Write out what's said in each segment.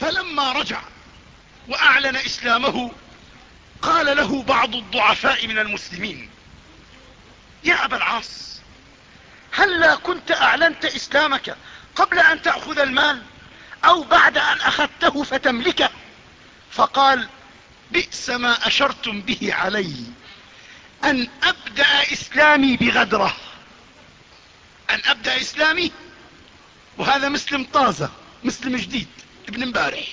فلما رجع وأعلن إسلامه قال له بعض الضعفاء من المسلمين يا أبا العاص هلا كنت أعلنت إسلامك قبل أن تأخذ المال أو بعد أن أخذته فتملكه فقال بئس ما أشرتم به علي أن أبدأ إسلامي بغدرة. أن أبدأ إسلامي؟ وهذا مسلم طازة مسلم جديد. ابن امبارح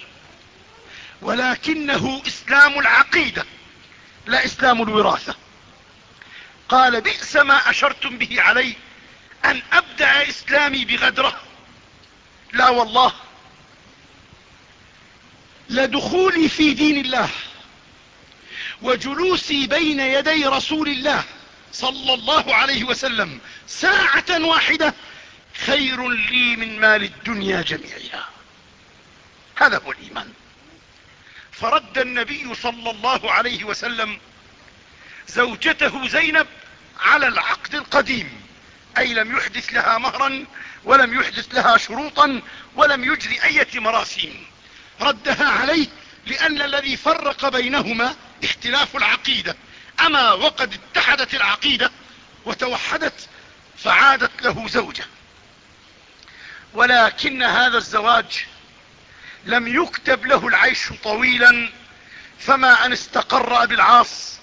ولكنه إسلام العقيدة لا إسلام الوراثة. قال بئس ما أشرتم به علي أن أبدأ إسلامي بغدرة. لا والله. لدخولي في دين الله وجلوسي بين يدي رسول الله صلى الله عليه وسلم ساعة واحدة خير لي من مال الدنيا جميعها هذا هو الإيمان. فرد النبي صلى الله عليه وسلم زوجته زينب على العقد القديم أي لم يحدث لها مهرا ولم يحدث لها شروطا ولم يجري اية مراسيم. ردها عليه لأن الذي فرق بينهما اختلاف العقيدة. أما وقد اتحدت العقيدة وتوحدت فعادت له زوجة. ولكن هذا الزواج لم يكتب له العيش طويلا فما أن استقر بالعاص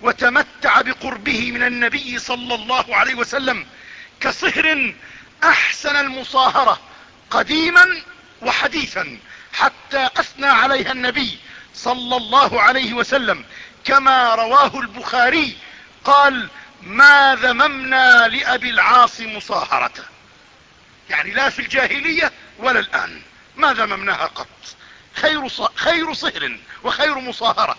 وتمتع بقربه من النبي صلى الله عليه وسلم كصهر أحسن المصاهرة قديما وحديثا حتى أثنى عليها النبي صلى الله عليه وسلم. كما رواه البخاري قال ما ذممنا لأبي العاص مصاهرته. يعني لا في الجاهلية ولا الآن. ما ذممناها قط؟ خير, خير صهر وخير مصاهرة.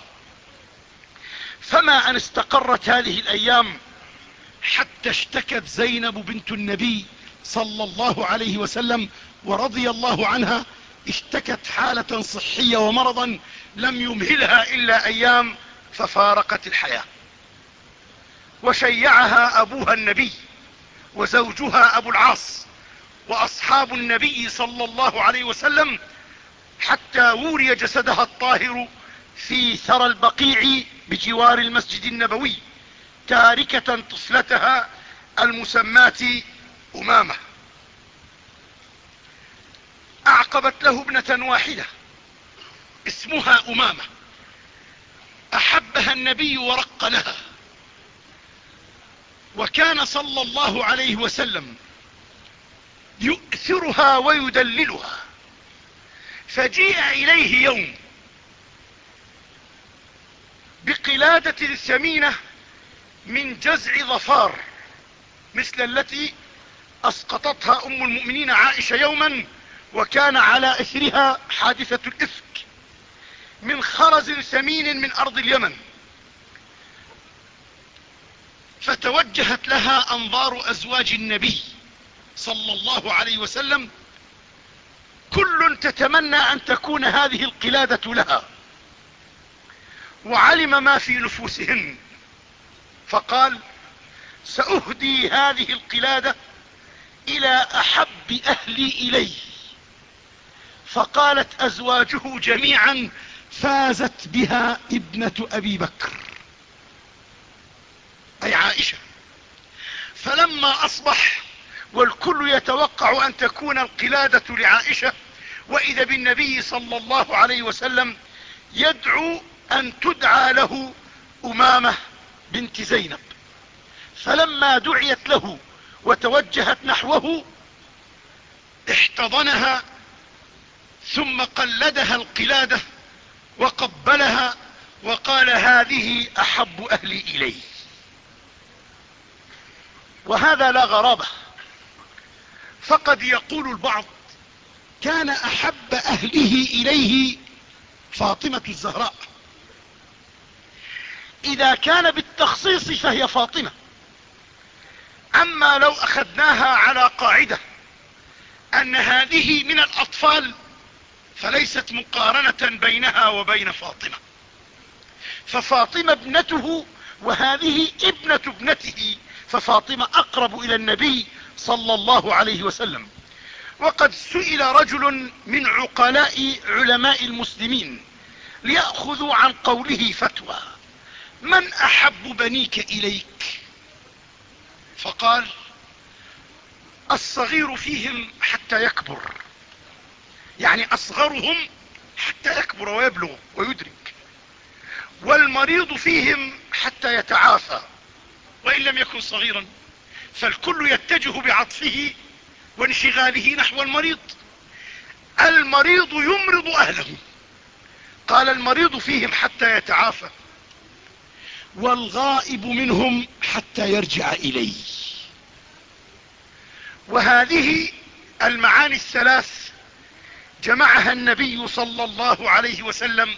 فما أن استقرت هذه الأيام حتى اشتكت زينب بنت النبي صلى الله عليه وسلم ورضي الله عنها اشتكت حالة صحية ومرضا لم يمهلها إلا أيام ففارقت الحياة. وشيعها أبوها النبي وزوجها أبو العاص. وأصحاب النبي صلى الله عليه وسلم حتى وري جسدها الطاهر في ثرى البقيع بجوار المسجد النبوي تاركة طفلتها المسماة أمامة. أعقبت له ابنة واحدة اسمها أمامة. أحبها النبي ورق لها. وكان صلى الله عليه وسلم يؤثرها ويدللها. فجيء إليه يوم بقلادة ثمينة من جزع ظفار مثل التي أسقطتها أم المؤمنين عائشة يوما وكان على إثرها حادثة الإفك من خرز ثمين من أرض اليمن. فتوجهت لها أنظار أزواج النبي. صلى الله عليه وسلم كل تتمنى أن تكون هذه القلادة لها. وعلم ما في نفوسهن. فقال سأهدي هذه القلادة إلى أحب أهلي إلي. فقالت أزواجه جميعا فازت بها ابنة أبي بكر. أي عائشة. فلما أصبح والكل يتوقع أن تكون القلادة لعائشة وإذا بالنبي صلى الله عليه وسلم يدعو أن تدعى له أمامة بنت زينب. فلما دعيت له وتوجهت نحوه احتضنها ثم قلدها القلادة وقبلها وقال هذه أحب أهلي إلي. وهذا لا غرابة. فقد يقول البعض كان أحب أهله إليه فاطمة الزهراء. إذا كان بالتخصيص فهي فاطمة. أما لو أخذناها على قاعدة أن هذه من الأطفال فليست مقارنة بينها وبين فاطمة. ففاطمة ابنته وهذه ابنة ابنته ففاطمة أقرب إلى النبي صلى الله عليه وسلم. وقد سئل رجل من عقلاء علماء المسلمين ليأخذوا عن قوله فتوى. من أحب بنيك إليك؟ فقال الصغير فيهم حتى يكبر. يعني أصغرهم حتى يكبر ويبلغ ويدرك. والمريض فيهم حتى يتعافى. وإن لم يكن صغيرا فالكل يتجه بعطفه وانشغاله نحو المريض. المريض يمرض أهله. قال المريض فيهم حتى يتعافى. والغائب منهم حتى يرجع إلي وهذه المعاني الثلاث جمعها النبي صلى الله عليه وسلم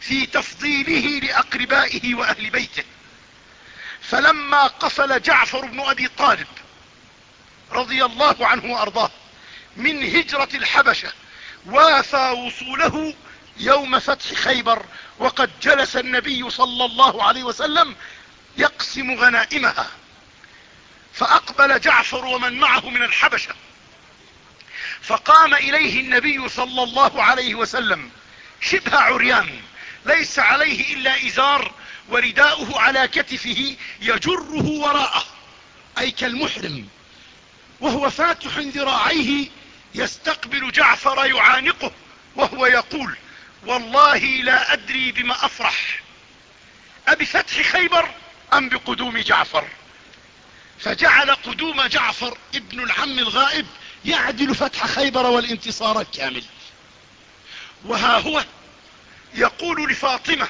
في تفضيله لأقربائه وأهل بيته. فلما قفل جعفر بن أبي طالب رضي الله عنه وأرضاه من هجرة الحبشة وافى وصوله يوم فتح خيبر وقد جلس النبي صلى الله عليه وسلم يقسم غنائمها. فأقبل جعفر ومن معه من الحبشة. فقام إليه النبي صلى الله عليه وسلم شبه عريان ليس عليه إلا إزار ورداؤه على كتفه يجره وراءه أي كالمحرم وهو فاتح ذراعيه يستقبل جعفر يعانقه وهو يقول والله لا أدري بما أفرح أبفتح خيبر أم بقدوم جعفر؟ فجعل قدوم جعفر ابن العم الغائب يعدل فتح خيبر والانتصار الكامل. وها هو يقول لفاطمة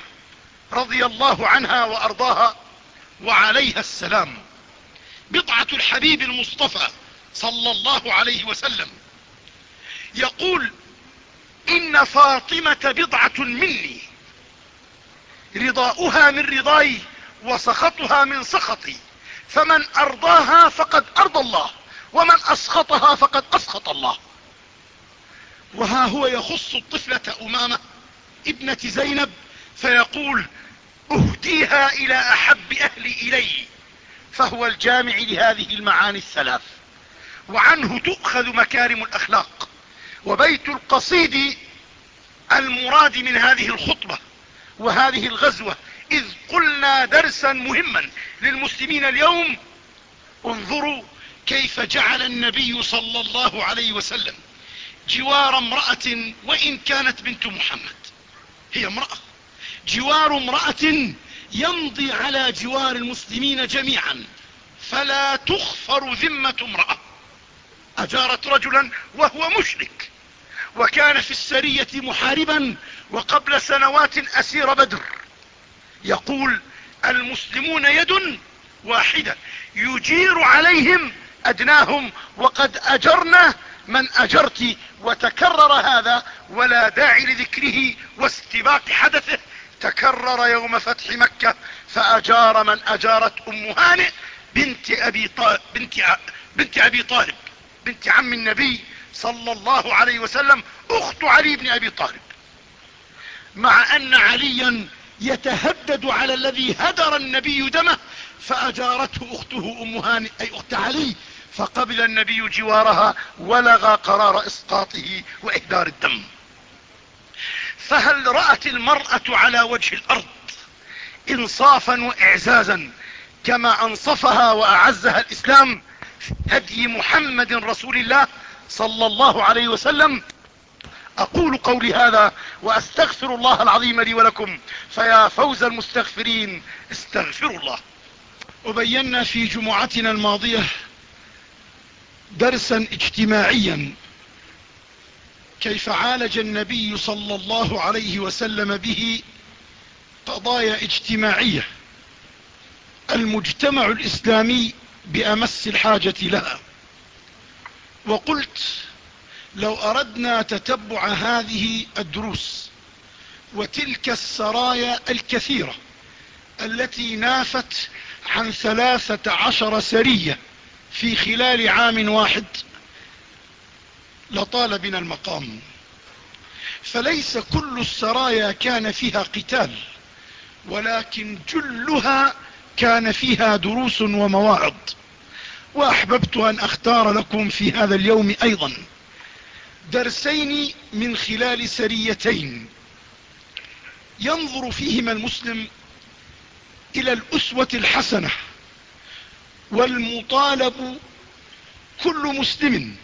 رضي الله عنها وأرضاها وعليها السلام. بضعة الحبيب المصطفى صلى الله عليه وسلم يقول إن فاطمة بضعة مني. رضاؤها من رضاي وسخطها من سخطي. فمن أرضاها فقد أرضى الله ومن أسخطها فقد أسخط الله. وها هو يخص الطفلة أمامة ابنة زينب فيقول أهديها إلى أحب أهلي إلي فهو الجامع لهذه المعاني الثلاث. وعنه تؤخذ مكارم الأخلاق وبيت القصيد المراد من هذه الخطبة وهذه الغزوة إذ قلنا درسا مهما للمسلمين اليوم انظروا كيف جعل النبي صلى الله عليه وسلم جوار امرأة وإن كانت بنت محمد. هي امرأة جوار امرأة يمضي على جوار المسلمين جميعا. فلا تخفر ذمة امرأة. أجارت رجلا وهو مشرك. وكان في السرية محاربا وقبل سنوات أسير بدر. يقول المسلمون يد واحدة. يجير عليهم أدناهم وقد اجرنا من أجرت وتكرر هذا ولا داعي لذكره واستباق حدثه. تكرر يوم فتح مكة فأجار من أجارت أم هانئ بنت أبي طالب بنت, بنت أبي طالب بنت عم النبي صلى الله عليه وسلم أخت علي بن أبي طالب. مع أن عليا يتهدد على الذي هدر النبي دمه فأجارته أخته أم هانئ أي أخت علي فقبل النبي جوارها ولغى قرار إسقاطه وإهدار الدم. فهل رأت المرأة على وجه الأرض انصافا واعزازا كما أنصفها وأعزها الإسلام هدي محمد رسول الله صلى الله عليه وسلم؟ أقول قولي هذا وأستغفر الله العظيم لي ولكم فيا فوز المستغفرين استغفروا الله. وبينا في جمعتنا الماضية درسا اجتماعيا كيف عالج النبي صلى الله عليه وسلم به قضايا اجتماعية المجتمع الإسلامي بأمس الحاجة لها. وقلت لو أردنا تتبع هذه الدروس وتلك السرايا الكثيرة التي نافت عن ثلاثة عشر سرية في خلال عام واحد لطال بنا المقام. فليس كل السرايا كان فيها قتال ولكن جلها كان فيها دروس ومواعظ. وأحببت أن أختار لكم في هذا اليوم أيضا درسين من خلال سريتين. ينظر فيهما المسلم إلى الأسوة الحسنة والمطالب كل مسلم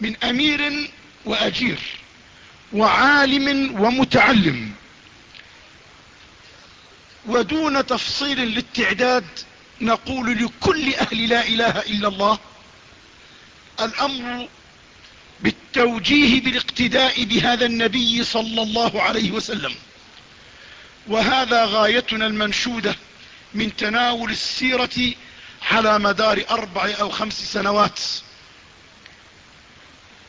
من أمير وأجير وعالم ومتعلم ودون تفصيل للتعداد نقول لكل أهل لا إله إلا الله الأمر بالتوجيه بالاقتداء بهذا النبي صلى الله عليه وسلم وهذا غايتنا المنشودة من تناول السيرة على مدار أربع أو خمس سنوات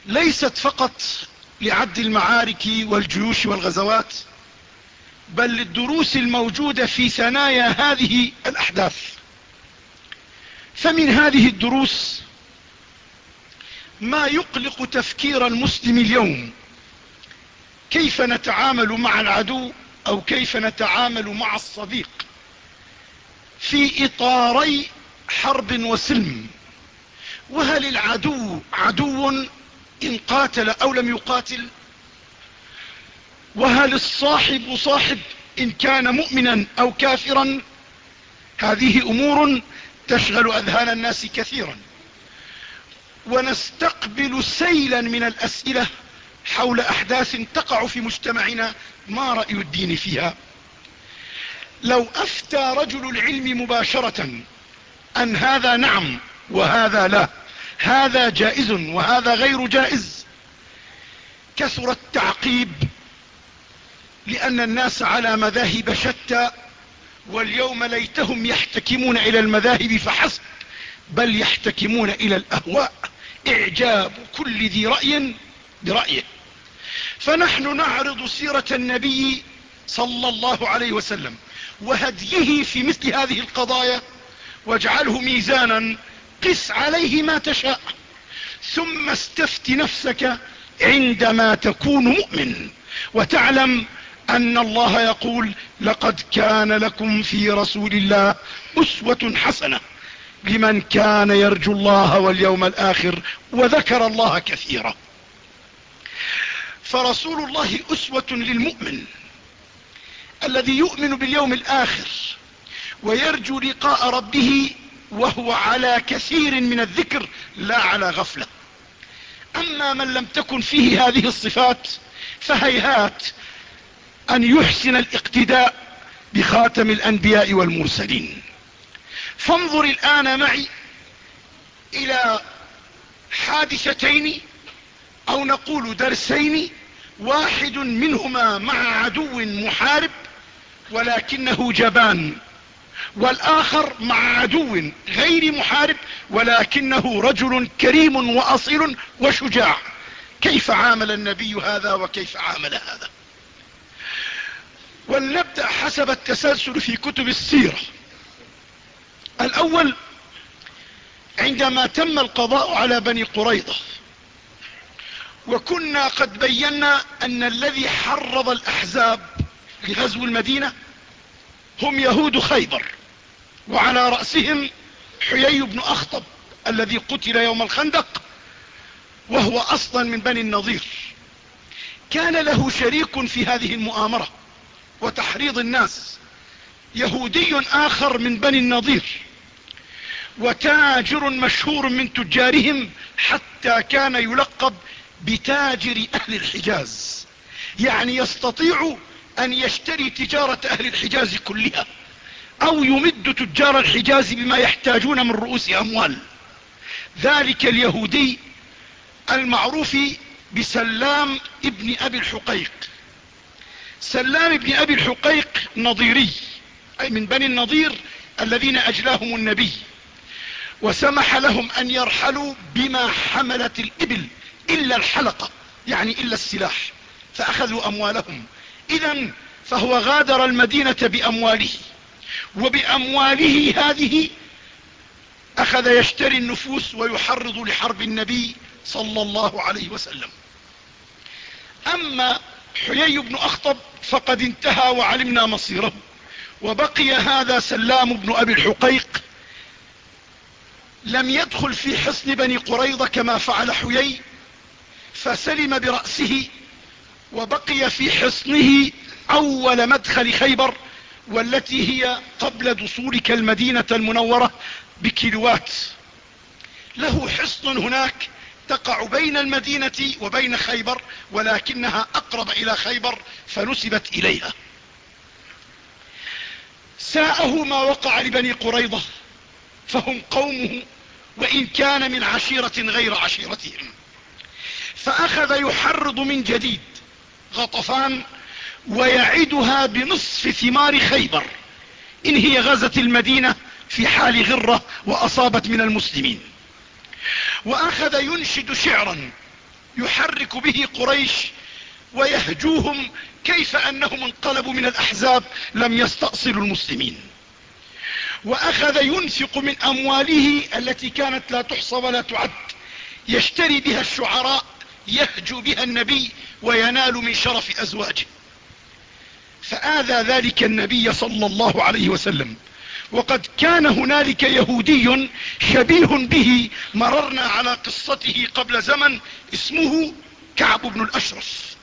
ليست فقط لعد المعارك والجيوش والغزوات بل للدروس الموجودة في ثنايا هذه الأحداث. فمن هذه الدروس ما يقلق تفكير المسلم اليوم كيف نتعامل مع العدو أو كيف نتعامل مع الصديق في إطاري حرب وسلم؟ وهل العدو عدو إن قاتل أو لم يقاتل وهل الصاحب صاحب إن كان مؤمنا أو كافرا هذه أمور تشغل أذهان الناس كثيرا. ونستقبل سيلا من الأسئلة حول أحداث تقع في مجتمعنا ما رأي الدين فيها. لو أفتى رجل العلم مباشرة أن هذا نعم وهذا لا هذا جائز وهذا غير جائز. كثر التعقيب لأن الناس على مذاهب شتى واليوم ليتهم يحتكمون إلى المذاهب فحسب بل يحتكمون إلى الأهواء. إعجاب كل ذي رأي برأيه فنحن نعرض سيرة النبي صلى الله عليه وسلم وهديه في مثل هذه القضايا واجعله ميزانا قس عليه ما تشاء ثم استفت نفسك عندما تكون مؤمن وتعلم أن الله يقول لقد كان لكم في رسول الله أسوة حسنة لمن كان يرجو الله واليوم الآخر وذكر الله كثيرا. فرسول الله أسوة للمؤمن الذي يؤمن باليوم الآخر ويرجو لقاء ربه وهو على كثير من الذكر لا على غفلة. أما من لم تكن فيه هذه الصفات فهيهات أن يحسن الاقتداء بخاتم الأنبياء والمرسلين. فانظر الآن معي إلى حادثتين أو نقول درسين واحد منهما مع عدو محارب ولكنه جبان. والآخر مع عدو غير محارب ولكنه رجل كريم وأصيل وشجاع. كيف عامل النبي هذا وكيف عامل هذا؟ ولنبدأ حسب التسلسل في كتب السيرة. الأول عندما تم القضاء على بني قريظة وكنا قد بينا أن الذي حرض الأحزاب لغزو المدينة هم يهود خيبر. وعلى رأسهم حيي بن أخطب الذي قتل يوم الخندق وهو أصلا من بني النظير. كان له شريك في هذه المؤامرة وتحريض الناس يهودي آخر من بني النظير وتاجر مشهور من تجارهم حتى كان يلقب بتاجر أهل الحجاز. يعني يستطيع أن يشتري تجارة أهل الحجاز كلها أو يمد تجار الحجاز بما يحتاجون من رؤوس أموال. ذلك اليهودي المعروف بسلام ابن أبي الحقيق. سلام ابن أبي الحقيق نظيري أي من بني النظير الذين أجلاهم النبي وسمح لهم أن يرحلوا بما حملت الإبل إلا الحلقة يعني إلا السلاح فأخذوا أموالهم. اذا فهو غادر المدينة بأمواله وبأمواله هذه أخذ يشتري النفوس ويحرض لحرب النبي صلى الله عليه وسلم. أما حيي بن أخطب فقد انتهى وعلمنا مصيره وبقي هذا سلام بن أبي الحقيق لم يدخل في حصن بني قريظة كما فعل حيي فسلم برأسه وبقي في حصنه أول مدخل خيبر والتي هي قبل دصولك المدينة المنورة بكيلوات. له حصن هناك تقع بين المدينة وبين خيبر ولكنها أقرب إلى خيبر فنسبت إليها. ساءه ما وقع لبني قريضة فهم قومه وإن كان من عشيرة غير عشيرتهم. فأخذ يحرض من جديد غطفان ويعدها بنصف ثمار خيبر. إن هي غزت المدينة في حال غرة وأصابت من المسلمين. وأخذ ينشد شعرا يحرك به قريش ويهجوهم كيف أنهم انقلبوا من الأحزاب لم يستأصلوا المسلمين. وأخذ ينفق من أمواله التي كانت لا تحصى ولا تعد يشتري بها الشعراء يهجو بها النبي وينال من شرف أزواجه. فآذى ذلك النبي صلى الله عليه وسلم. وقد كان هنالك يهودي شبيه به مررنا على قصته قبل زمن اسمه كعب بن الاشرف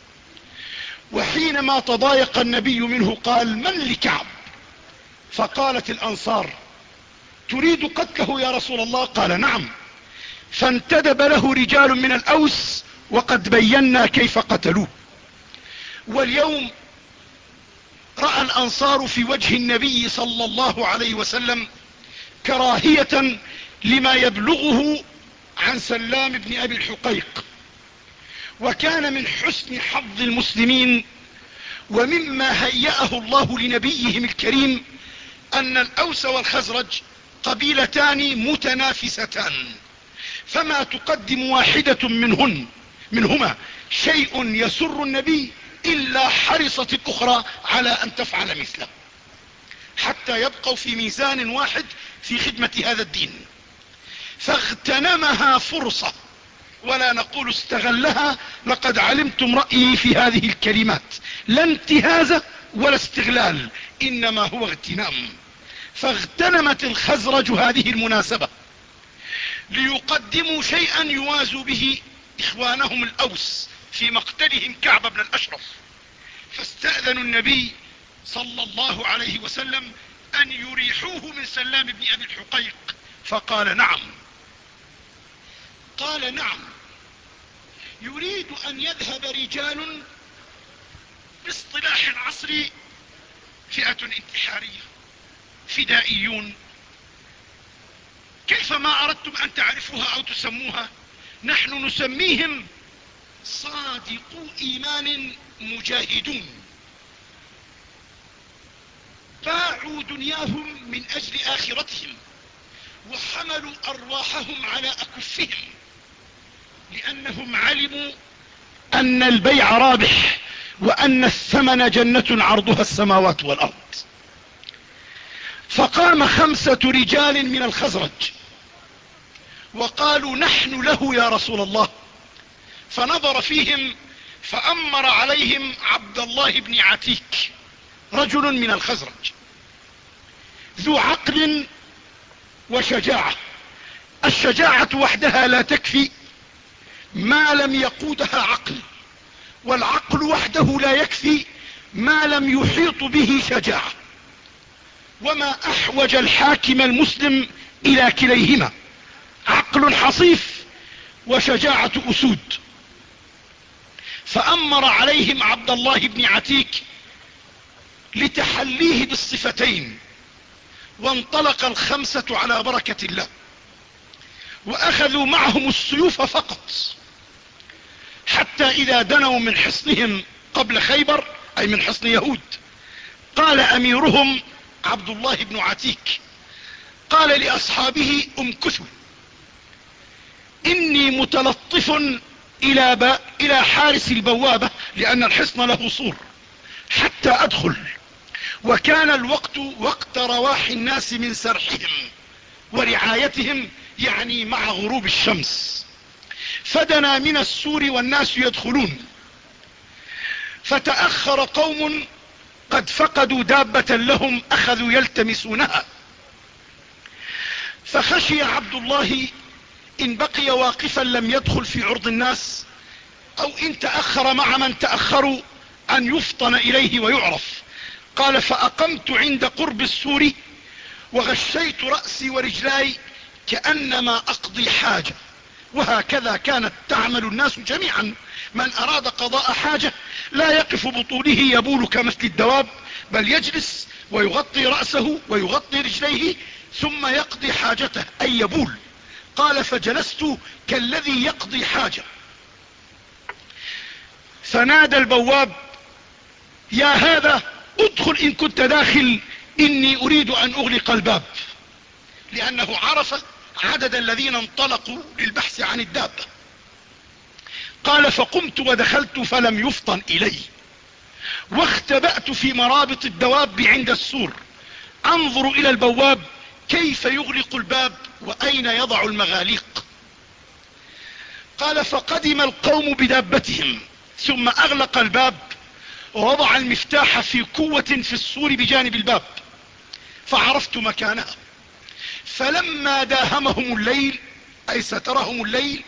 وحينما تضايق النبي منه قال من لكعب؟ فقالت الأنصار تريد قتله يا رسول الله؟ قال نعم. فانتدب له رجال من الأوس وقد بينا كيف قتلوه. واليوم رأى الأنصار في وجه النبي صلى الله عليه وسلم كراهية لما يبلغه عن سلام بن أبي الحقيق. وكان من حسن حظ المسلمين ومما هيأه الله لنبيهم الكريم أن الأوس والخزرج قبيلتان متنافستان فما تقدم واحدة منهن. منهما شيء يسر النبي إلا حرصت الأخرى على أن تفعل مثله. حتى يبقوا في ميزان واحد في خدمة هذا الدين. فاغتنمها فرصة. ولا نقول استغلها لقد علمتم رأيي في هذه الكلمات. لا انتهاز ولا استغلال إنما هو اغتنام. فاغتنمت الخزرج هذه المناسبة. ليقدموا شيئا يوازوا به إخوانهم الأوس في مقتلهم كعب بن الأشرف. فاستأذنوا النبي صلى الله عليه وسلم أن يريحوه من سلام بن أبي الحقيق. فقال نعم. قال نعم. يريد أن يذهب رجال باصطلاح العصر فئة انتحارية فدائيون. كيفما أردتم أن تعرفوها أو تسموها؟ نحن نسميهم صادقو إيمان مجاهدون. باعوا دنياهم من أجل آخرتهم وحملوا أرواحهم على أكفهم لأنهم علموا أن البيع رابح وأن الثمن جنة عرضها السماوات والأرض. فقام خمسة رجال من الخزرج وقالوا نحن له يا رسول الله. فنظر فيهم فأمر عليهم عبد الله بن عتيك رجل من الخزرج ذو عقل وشجاعة. الشجاعة وحدها لا تكفي. ما لم يقودها عقل والعقل وحده لا يكفي. ما لم يحيط به شجاعة. وما أحوج الحاكم المسلم إلى كليهما. عقل حصيف وشجاعة أسود. فأمر عليهم عبد الله بن عتيك لتحليه بالصفتين وانطلق الخمسة على بركة الله وأخذوا معهم السيوف فقط حتى إذا دنوا من حصنهم قبل خيبر أي من حصن يهود. قال أميرهم عبد الله بن عتيك قال لأصحابه امكثوا. إني متلطف إلى, ب... إلى حارس البوابة لأن الحصن له صور. حتى أدخل. وكان الوقت وقت رواح الناس من سرحهم ورعايتهم يعني مع غروب الشمس. فدنا من السور والناس يدخلون. فتأخر قوم قد فقدوا دابة لهم أخذوا يلتمسونها. فخشي عبد الله إن بقي واقفا لم يدخل في عرض الناس أو إن تأخر مع من تأخروا أن يفطن إليه ويعرف. قال فأقمت عند قرب السور وغشيت رأسي ورجلاي كأنما أقضي حاجة. وهكذا كانت تعمل الناس جميعا. من أراد قضاء حاجة لا يقف بطوله يبول كمثل الدواب بل يجلس ويغطي رأسه ويغطي رجليه ثم يقضي حاجته أي يبول. قال فجلست كالذي يقضي حاجة. فنادى البواب يا هذا ادخل إن كنت داخل إني أريد أن أغلق الباب. لأنه عرف عدد الذين انطلقوا للبحث عن الدابة. قال فقمت ودخلت فلم يفطن إلي. واختبأت في مرابط الدواب عند السور. أنظر إلى البواب كيف يغلق الباب وأين يضع المغاليق؟ قال فقدم القوم بدابتهم ثم أغلق الباب ووضع المفتاح في قوة في السور بجانب الباب فعرفت مكانها. فلما داهمهم الليل أي سترهم الليل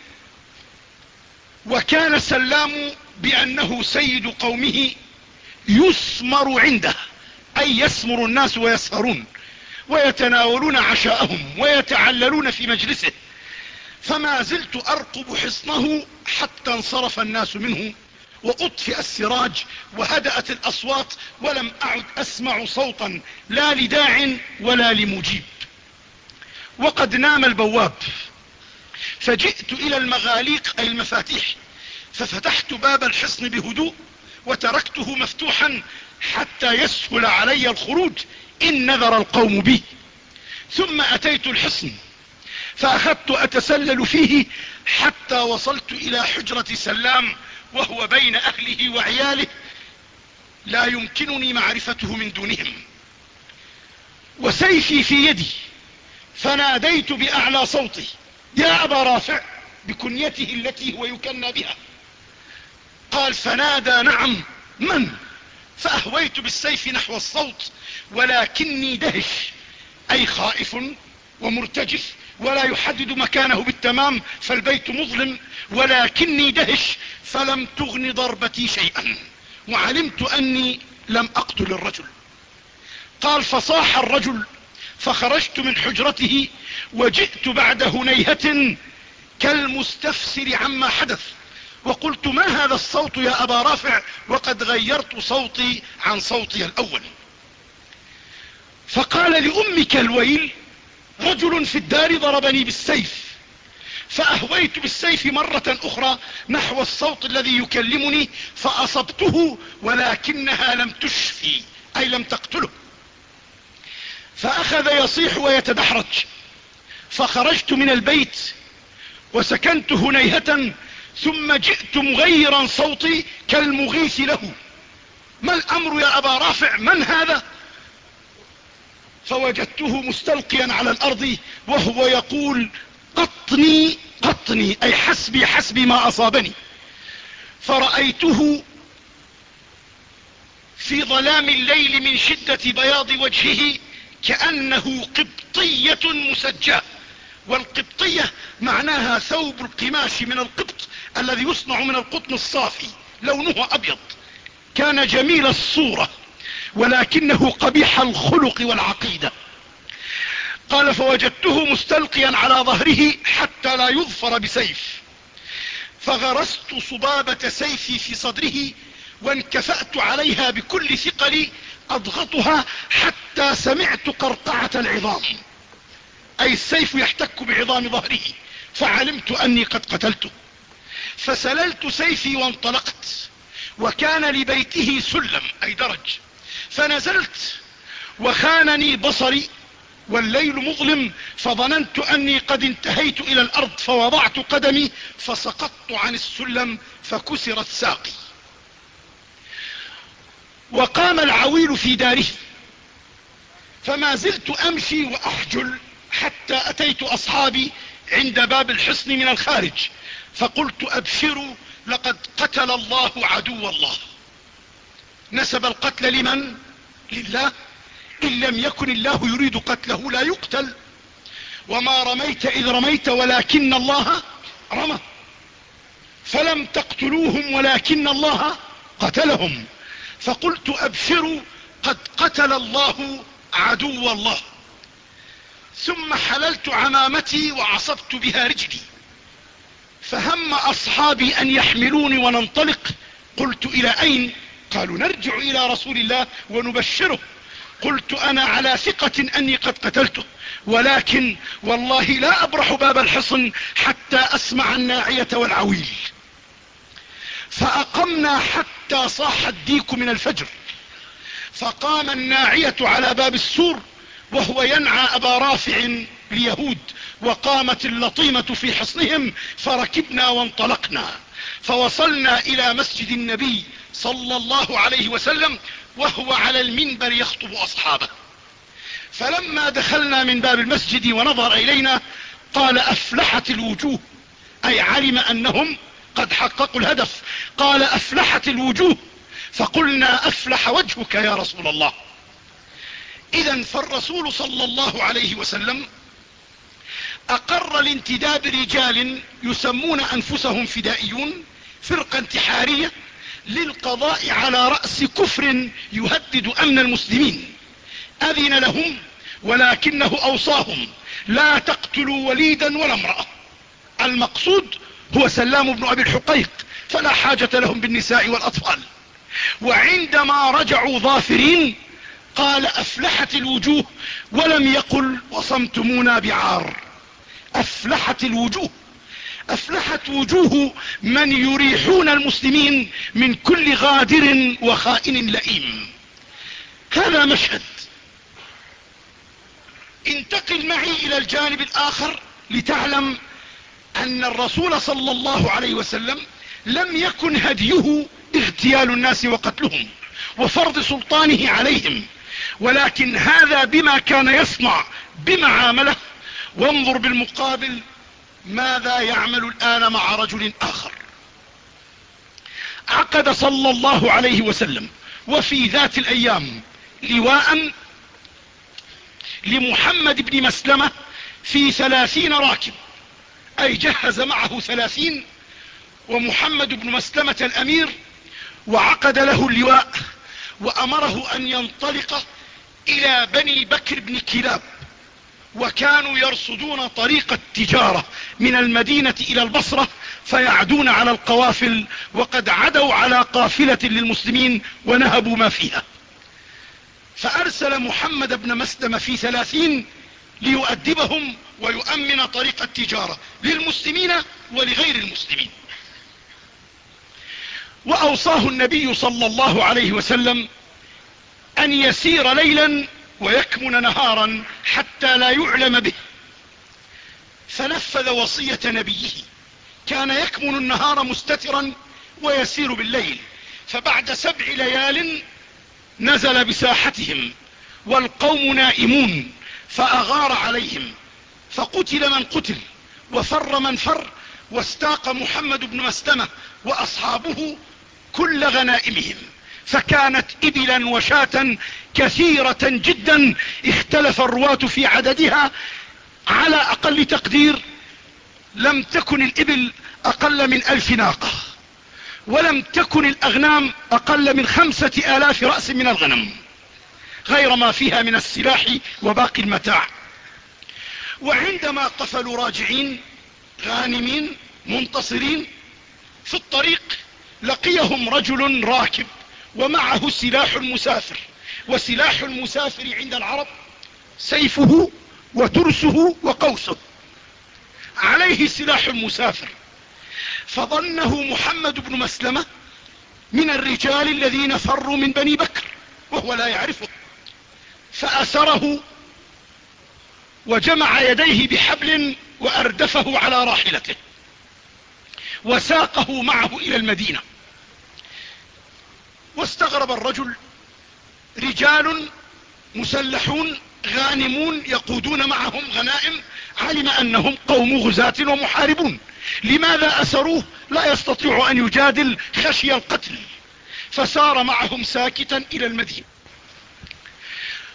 وكان سلام بأنه سيد قومه يسمر عنده أي يسمر الناس ويسهرون. ويتناولون عشاءهم ويتعللون في مجلسه. فما زلت أرقب حصنه حتى انصرف الناس منه وأطفئ السراج وهدأت الأصوات ولم أعد أسمع صوتا لا لداع ولا لمجيب. وقد نام البواب. فجئت إلى المغاليق أي المفاتيح ففتحت باب الحصن بهدوء وتركته مفتوحا حتى يسهل علي الخروج إن نذر القوم بي. ثم أتيت الحصن فأخذت أتسلل فيه حتى وصلت إلى حجرة سلام وهو بين أهله وعياله. لا يمكنني معرفته من دونهم. وسيفي في يدي فناديت بأعلى صوتي يا أبا رافع بكنيته التي هو يكنى بها. قال فنادى نعم من؟ فأهويت بالسيف نحو الصوت ولكني دهش أي خائف ومرتجف ولا يحدد مكانه بالتمام فالبيت مظلم ولكني دهش فلم تغن ضربتي شيئا وعلمت أني لم أقتل الرجل. قال فصاح الرجل فخرجت من حجرته وجئت بعد هنيهة كالمستفسر عما حدث. وقلت ما هذا الصوت يا أبا رافع؟ وقد غيرت صوتي عن صوتي الأول. فقال لأمك الويل رجل في الدار ضربني بالسيف. فأهويت بالسيف مرة أخرى نحو الصوت الذي يكلمني فأصبته ولكنها لم تشفي أي لم تقتله. فأخذ يصيح ويتدحرج. فخرجت من البيت وسكنت هنيهة ثم جئت مغيرا صوتي كالمغيث له. ما الأمر يا أبا رافع؟ من هذا؟ فوجدته مستلقيا على الأرض وهو يقول قطني قطني أي حسبي حسبي ما أصابني. فرأيته في ظلام الليل من شدة بياض وجهه كأنه قبطية مسجاة والقبطية معناها ثوب القماش من القبط الذي يصنع من القطن الصافي لونه أبيض. كان جميل الصورة. ولكنه قبيح الخلق والعقيدة. قال فوجدته مستلقيا على ظهره حتى لا يظفر بسيف. فغرست صبابة سيفي في صدره وانكفأت عليها بكل ثقلي أضغطها حتى سمعت قرقعة العظام. أي السيف يحتك بعظام ظهره فعلمت أني قد قتلته فسللت سيفي وانطلقت وكان لبيته سلم أي درج. فنزلت وخانني بصري والليل مظلم فظننت أني قد انتهيت إلى الأرض فوضعت قدمي فسقطت عن السلم فكسرت ساقي. وقام العويل في داره فما زلت أمشي وأحجل حتى أتيت أصحابي عند باب الحصن من الخارج فقلت أبشروا لقد قتل الله عدو الله. نسب القتل لمن؟ لله. إن لم يكن الله يريد قتله لا يقتل. وما رميت إذ رميت ولكن الله رمى. فلم تقتلوهم ولكن الله قتلهم. فقلت أبشروا قد قتل الله عدو الله. ثم حللت عمامتي وعصبت بها رجلي. فهم أصحابي أن يحملوني وننطلق. قلت إلى أين؟ قالوا نرجع إلى رسول الله ونبشره. قلت أنا على ثقة أني قد قتلته ولكن والله لا أبرح باب الحصن حتى أسمع الناعية والعويل. فأقمنا حتى صاح الديك من الفجر. فقام الناعية على باب السور وهو ينعى أبا رافع ليهود وقامت اللطيمة في حصنهم فركبنا وانطلقنا. فوصلنا إلى مسجد النبي صلى الله عليه وسلم وهو على المنبر يخطب أصحابه. فلما دخلنا من باب المسجد ونظر إلينا قال أفلحت الوجوه أي علم أنهم قد حققوا الهدف. قال أفلحت الوجوه فقلنا أفلح وجهك يا رسول الله. إذا فالرسول صلى الله عليه وسلم أقر الانتداب رجال يسمون أنفسهم فدائيون فرقة انتحارية للقضاء على رأس كفر يهدد أمن المسلمين. أذن لهم ولكنه أوصاهم لا تقتلوا وليدا ولا امرأة. المقصود هو سلام بن أبي الحقيق فلا حاجة لهم بالنساء والأطفال. وعندما رجعوا ظافرين قال أفلحت الوجوه ولم يقل وصمتمونا بعار. أفلحت الوجوه. أفلحت وجوه من يريحون المسلمين من كل غادر وخائن لئيم. هذا مشهد. انتقل معي إلى الجانب الآخر لتعلم أن الرسول صلى الله عليه وسلم لم يكن هديه اغتيال الناس وقتلهم وفرض سلطانه عليهم. ولكن هذا بما كان يصنع بمعامله. وانظر بالمقابل ماذا يعمل الآن مع رجل آخر؟ عقد صلى الله عليه وسلم وفي ذات الأيام لواء لمحمد بن مسلمة في ثلاثين راكب. أي جهز معه ثلاثين ومحمد بن مسلمة الأمير وعقد له اللواء وأمره أن ينطلق إلى بني بكر بن كلاب. وكانوا يرصدون طريق التجارة من المدينة إلى البصرة فيعدون على القوافل وقد عدوا على قافلة للمسلمين ونهبوا ما فيها. فأرسل محمد بن مسلم في ثلاثين ليؤدبهم ويؤمن طريق التجارة للمسلمين ولغير المسلمين. وأوصاه النبي صلى الله عليه وسلم أن يسير ليلا ويكمن نهارا حتى لا يعلم به. فنفذ وصية نبيه. كان يكمن النهار مستترا ويسير بالليل. فبعد سبع ليال نزل بساحتهم والقوم نائمون فأغار عليهم. فقتل من قتل وفر من فر واستاق محمد بن مسلمة وأصحابه كل غنائمهم. فكانت إبلا وشاة كثيرة جدا اختلف الرواة في عددها على أقل تقدير لم تكن الإبل أقل من ألف ناقة ولم تكن الأغنام أقل من خمسة آلاف رأس من الغنم غير ما فيها من السلاح وباقي المتاع. وعندما قفلوا راجعين غانمين منتصرين في الطريق لقيهم رجل راكب. ومعه سلاح المسافر. وسلاح المسافر عند العرب سيفه وترسه وقوسه. عليه سلاح المسافر. فظنه محمد بن مسلمة من الرجال الذين فروا من بني بكر وهو لا يعرفه. فأسره وجمع يديه بحبل وأردفه على راحلته. وساقه معه إلى المدينة. واستغرب الرجل. رجال مسلحون غانمون يقودون معهم غنائم. علم أنهم قوم غزاة ومحاربون. لماذا أسروه؟ لا يستطيع أن يجادل خشي القتل. فسار معهم ساكتا إلى المدينة.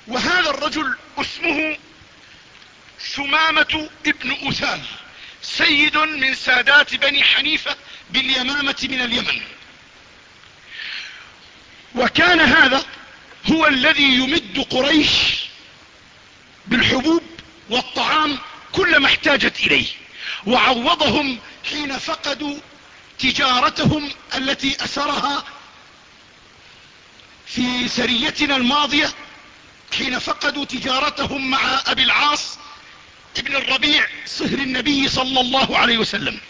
وهذا الرجل اسمه ثمامة ابن اثال سيد من سادات بني حنيفة باليمامة من اليمن. وكان هذا هو الذي يمد قريش بالحبوب والطعام كلما احتاجت إليه وعوضهم حين فقدوا تجارتهم التي أسرها في سريتنا الماضية حين فقدوا تجارتهم مع أبي العاص ابن الربيع صهر النبي صلى الله عليه وسلم.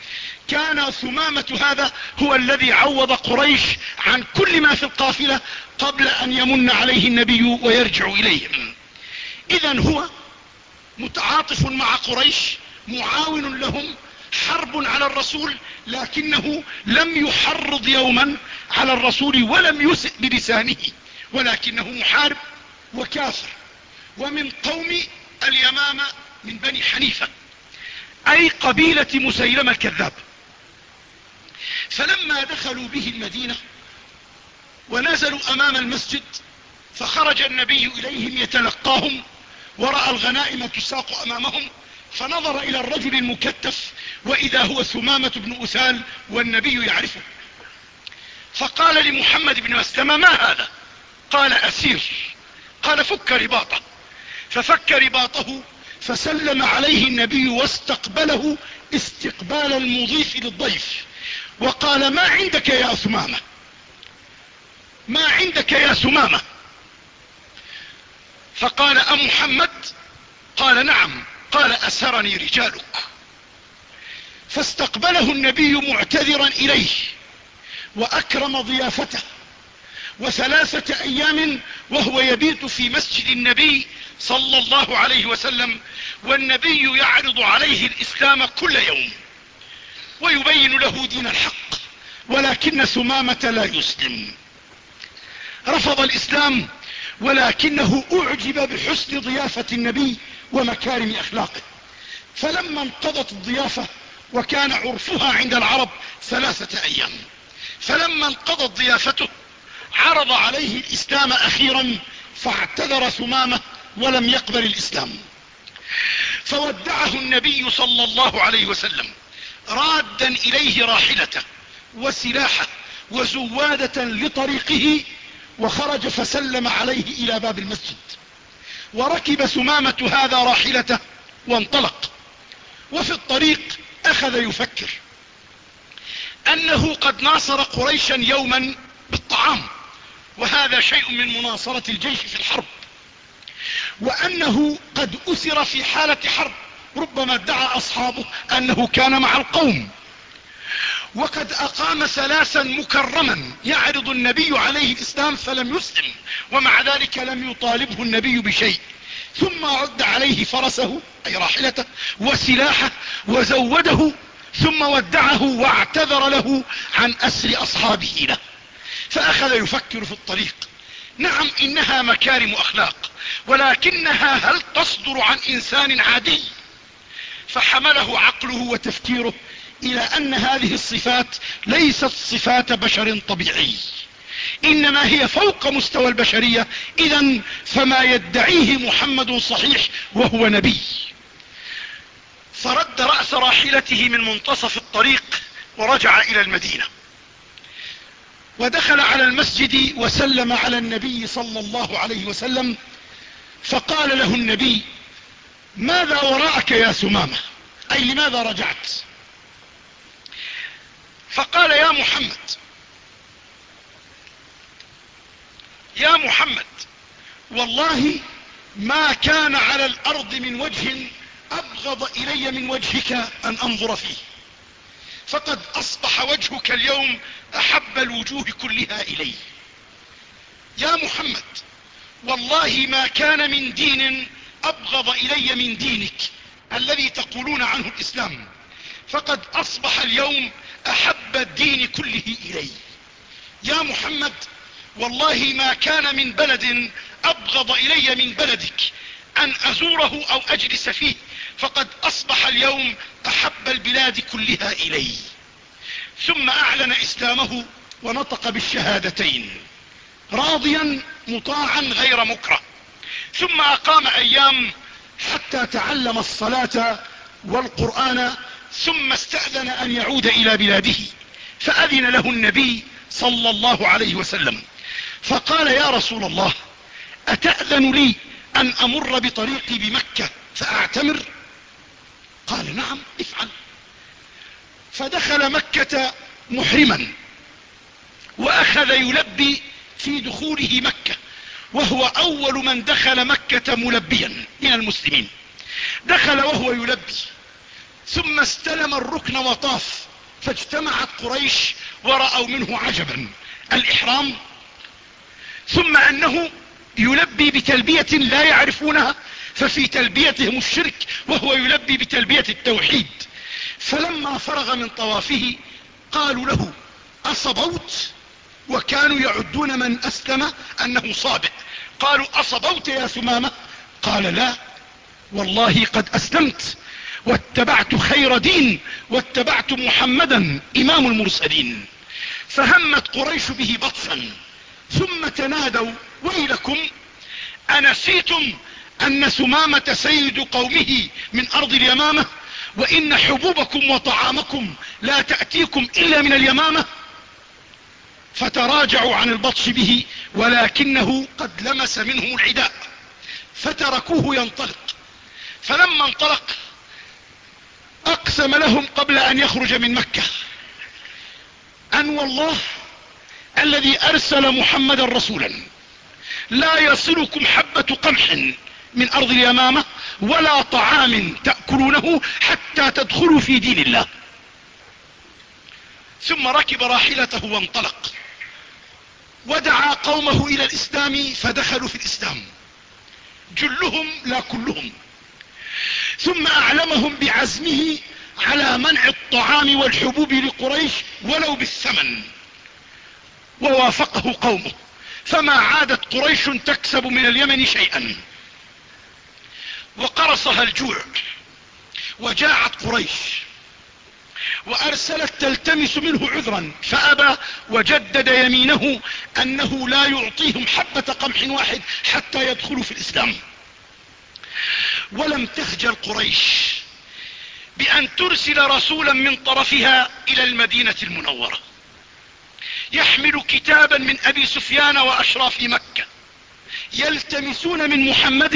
كان ثمامة هذا هو الذي عوض قريش عن كل ما في القافلة قبل أن يمن عليه النبي ويرجع إليهم. اذا هو متعاطف مع قريش معاون لهم حرب على الرسول لكنه لم يحرض يوما على الرسول ولم يسئ بلسانه ولكنه محارب وكافر. ومن قوم اليمامة من بني حنيفة أي قبيلة مسيلمة الكذاب. فلما دخلوا به المدينة ونزلوا أمام المسجد فخرج النبي إليهم يتلقاهم ورأى الغنائم تساق أمامهم فنظر إلى الرجل المكتف وإذا هو ثمامة بن أثال والنبي يعرفه. فقال لمحمد بن مسلمة ما هذا؟ قال أسير. قال فك رباطه. ففك رباطه فسلم عليه النبي واستقبله استقبال المضيف للضيف وقال ما عندك يا ثمامة ما عندك يا ثمامة فقال امحمد قال نعم قال أسرني رجالك. فاستقبله النبي معتذرا إليه وأكرم ضيافته وثلاثة أيام وهو يبيت في مسجد النبي صلى الله عليه وسلم والنبي يعرض عليه الإسلام كل يوم. ويبين له دين الحق ولكن ثمامة لا يسلم. رفض الإسلام ولكنه أعجب بحسن ضيافة النبي ومكارم أخلاقه. فلما انقضت الضيافة وكان عرفها عند العرب ثلاثة أيام. فلما انقضت ضيافته عرض عليه الإسلام أخيرا فاعتذر ثمامة ولم يقبل الإسلام. فودعه النبي صلى الله عليه وسلم. رادا إليه راحلته وسلاحه وزوادة لطريقه وخرج فسلم عليه إلى باب المسجد. وركب ثمامة هذا راحلته وانطلق وفي الطريق أخذ يفكر أنه قد ناصر قريشا يوما بالطعام وهذا شيء من مناصرة الجيش في الحرب وأنه قد أسر في حالة حرب. ربما ادعى أصحابه انه كان مع القوم. وقد أقام ثلاثا مكرما يعرض النبي عليه الإسلام فلم يسلم ومع ذلك لم يطالبه النبي بشيء. ثم عد عليه فرسه أي راحلته وسلاحه وزوده ثم ودعه واعتذر له عن أسر أصحابه له. فأخذ يفكر في الطريق. نعم إنها مكارم أخلاق ولكنها هل تصدر عن إنسان عادي؟ فحمله عقله وتفكيره إلى أن هذه الصفات ليست صفات بشر طبيعي. إنما هي فوق مستوى البشرية. اذا فما يدعيه محمد صحيح وهو نبي. فرد رأس راحلته من منتصف الطريق ورجع إلى المدينة. ودخل على المسجد وسلم على النبي صلى الله عليه وسلم. فقال له النبي ماذا وراءك يا سمامة؟ أي لماذا رجعت؟ فقال يا محمد يا محمد والله ما كان على الأرض من وجه أبغض إلي من وجهك أن أنظر فيه فقد أصبح وجهك اليوم أحب الوجوه كلها إلي. يا محمد والله ما كان من دين أبغض إلي من دينك الذي تقولون عنه الإسلام. فقد أصبح اليوم أحب الدين كله إلي. يا محمد والله ما كان من بلد أبغض إلي من بلدك أن أزوره أو أجلس فيه فقد أصبح اليوم أحب البلاد كلها إلي. ثم أعلن إسلامه ونطق بالشهادتين راضيا مطاعا غير مكره. ثم أقام أيام حتى تعلم الصلاة والقرآن ثم استأذن أن يعود إلى بلاده فأذن له النبي صلى الله عليه وسلم. فقال يا رسول الله أتأذن لي أن أمر بطريقي بمكة فأعتمر؟ قال نعم افعل. فدخل مكة محرما وأخذ يلبي في دخوله مكة. وهو أول من دخل مكة ملبيا من المسلمين. دخل وهو يلبي. ثم استلم الركن وطاف. فاجتمعت قريش ورأوا منه عجبا. الإحرام. ثم أنه يلبي بتلبية لا يعرفونها. ففي تلبيتهم الشرك وهو يلبي بتلبية التوحيد. فلما فرغ من طوافه قالوا له أصبوت؟ وكانوا يعدون من أسلم أنه صابئ قالوا أصبوت يا ثمامة؟ قال لا. والله قد أسلمت. واتبعت خير دين واتبعت محمدا إمام المرسلين. فهمت قريش به بطفا ثم تنادوا ويلكم أنسيتم أن ثمامة سيد قومه من أرض اليمامة؟ وإن حبوبكم وطعامكم لا تأتيكم إلا من اليمامة؟ فتراجعوا عن البطش به ولكنه قد لمس منهم العداء فتركوه ينطلق. فلما انطلق أقسم لهم قبل أن يخرج من مكة. أن والله الذي أرسل محمدا رسولا لا يصلكم حبة قمح من أرض اليمامة ولا طعام تأكلونه حتى تدخلوا في دين الله. ثم ركب راحلته وانطلق. ودعا قومه إلى الإسلام فدخلوا في الإسلام. جلهم لا كلهم. ثم أعلمهم بعزمه على منع الطعام والحبوب لقريش ولو بالثمن. ووافقه قومه. فما عادت قريش تكسب من اليمن شيئا. وقرصها الجوع. وجاعت قريش وأرسلت تلتمس منه عذرا. فأبى وجدد يمينه أنه لا يعطيهم حبة قمح واحد حتى يدخلوا في الإسلام. ولم تخجل قريش بأن ترسل رسولا من طرفها إلى المدينة المنورة. يحمل كتابا من أبي سفيان وأشراف مكة. يلتمسون من محمد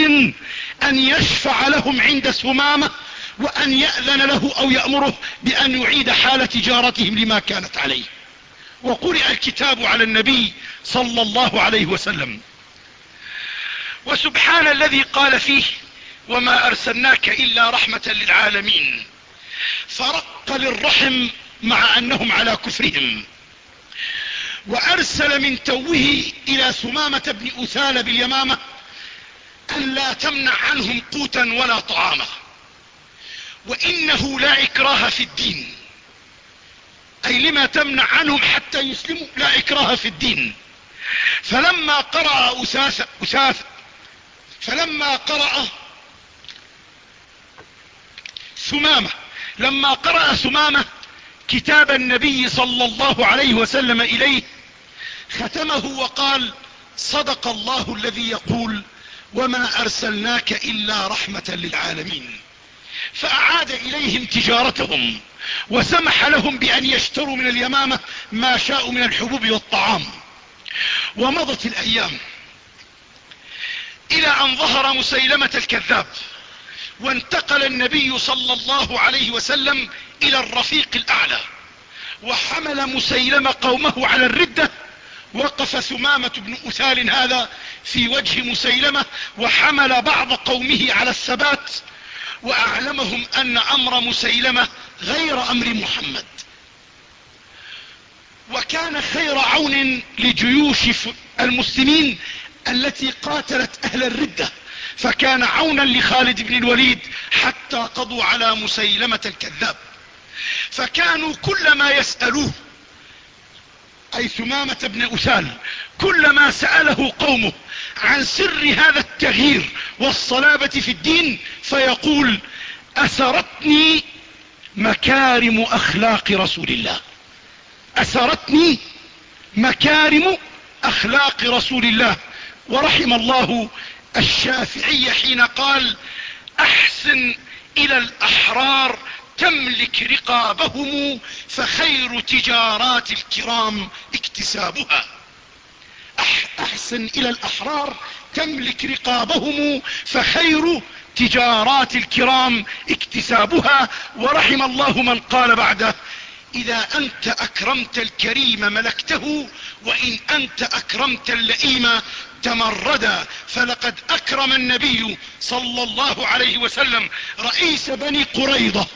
أن يشفع لهم عند سمامة وأن يأذن له أو يأمره بأن يعيد حال تجارتهم لما كانت عليه. وقرئ الكتاب على النبي صلى الله عليه وسلم. وسبحان الذي قال فيه وما أرسلناك إلا رحمة للعالمين. فرق للرحم مع أنهم على كفرهم. وأرسل من توه إلى ثمامة بن أثال باليمامة أن لا تمنع عنهم قوتا ولا طعاما. وإنه لا إكراه في الدين. أي لما تمنع عنهم حتى يسلموا لا إكراه في الدين. فلما قرأ أساس أساس فلما قرأ ثمامة لما قرأ ثمامة كتاب النبي صلى الله عليه وسلم إليه ختمه وقال صدق الله الذي يقول وما أرسلناك إلا رحمة للعالمين. فأعاد إليهم تجارتهم وسمح لهم بأن يشتروا من اليمامة ما شاءوا من الحبوب والطعام. ومضت الأيام إلى أن ظهر مسيلمة الكذاب وانتقل النبي صلى الله عليه وسلم إلى الرفيق الأعلى وحمل مسيلمة قومه على الردة وقف ثمامة بن أثال هذا في وجه مسيلمة وحمل بعض قومه على الثبات وأعلمهم أن أمر مسيلمة غير أمر محمد. وكان خير عون لجيوش المسلمين التي قاتلت أهل الردة فكان عونا لخالد بن الوليد حتى قضوا على مسيلمة الكذاب. فكانوا كلما يسألوه أي ثمامة بن اثال كلما سأله قومه عن سر هذا التغيير والصلابة في الدين فيقول أثرتني مكارم أخلاق رسول الله. أثرتني مكارم أخلاق رسول الله. ورحم الله الشافعي حين قال أحسن إلى الأحرار تملك رقابهم فخير تجارات الكرام اكتسابها. أحسن إلى الأحرار تملك رقابهم فخير تجارات الكرام اكتسابها. ورحم الله من قال بعده إذا أنت أكرمت الكريم ملكته وإن أنت أكرمت اللئيم تمردا فلقد أكرم النبي صلى الله عليه وسلم رئيس بني قريضة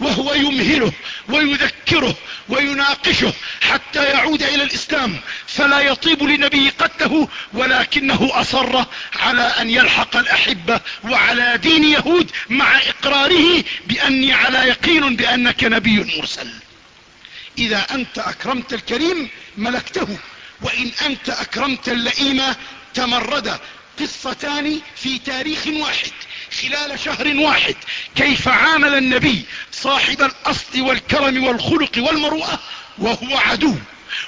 وهو يمهله ويذكره ويناقشه حتى يعود إلى الإسلام. فلا يطيب لنبي قتله ولكنه أصر على أن يلحق الأحبة وعلى دين يهود مع إقراره بأني على يقين بأنك نبي مرسل. إذا أنت أكرمت الكريم ملكته وإن أنت أكرمت اللئيم تمرد. قصتان في تاريخ واحد. خلال شهر واحد كيف عامل النبي صاحب الأصل والكرم والخلق والمروءة وهو عدو.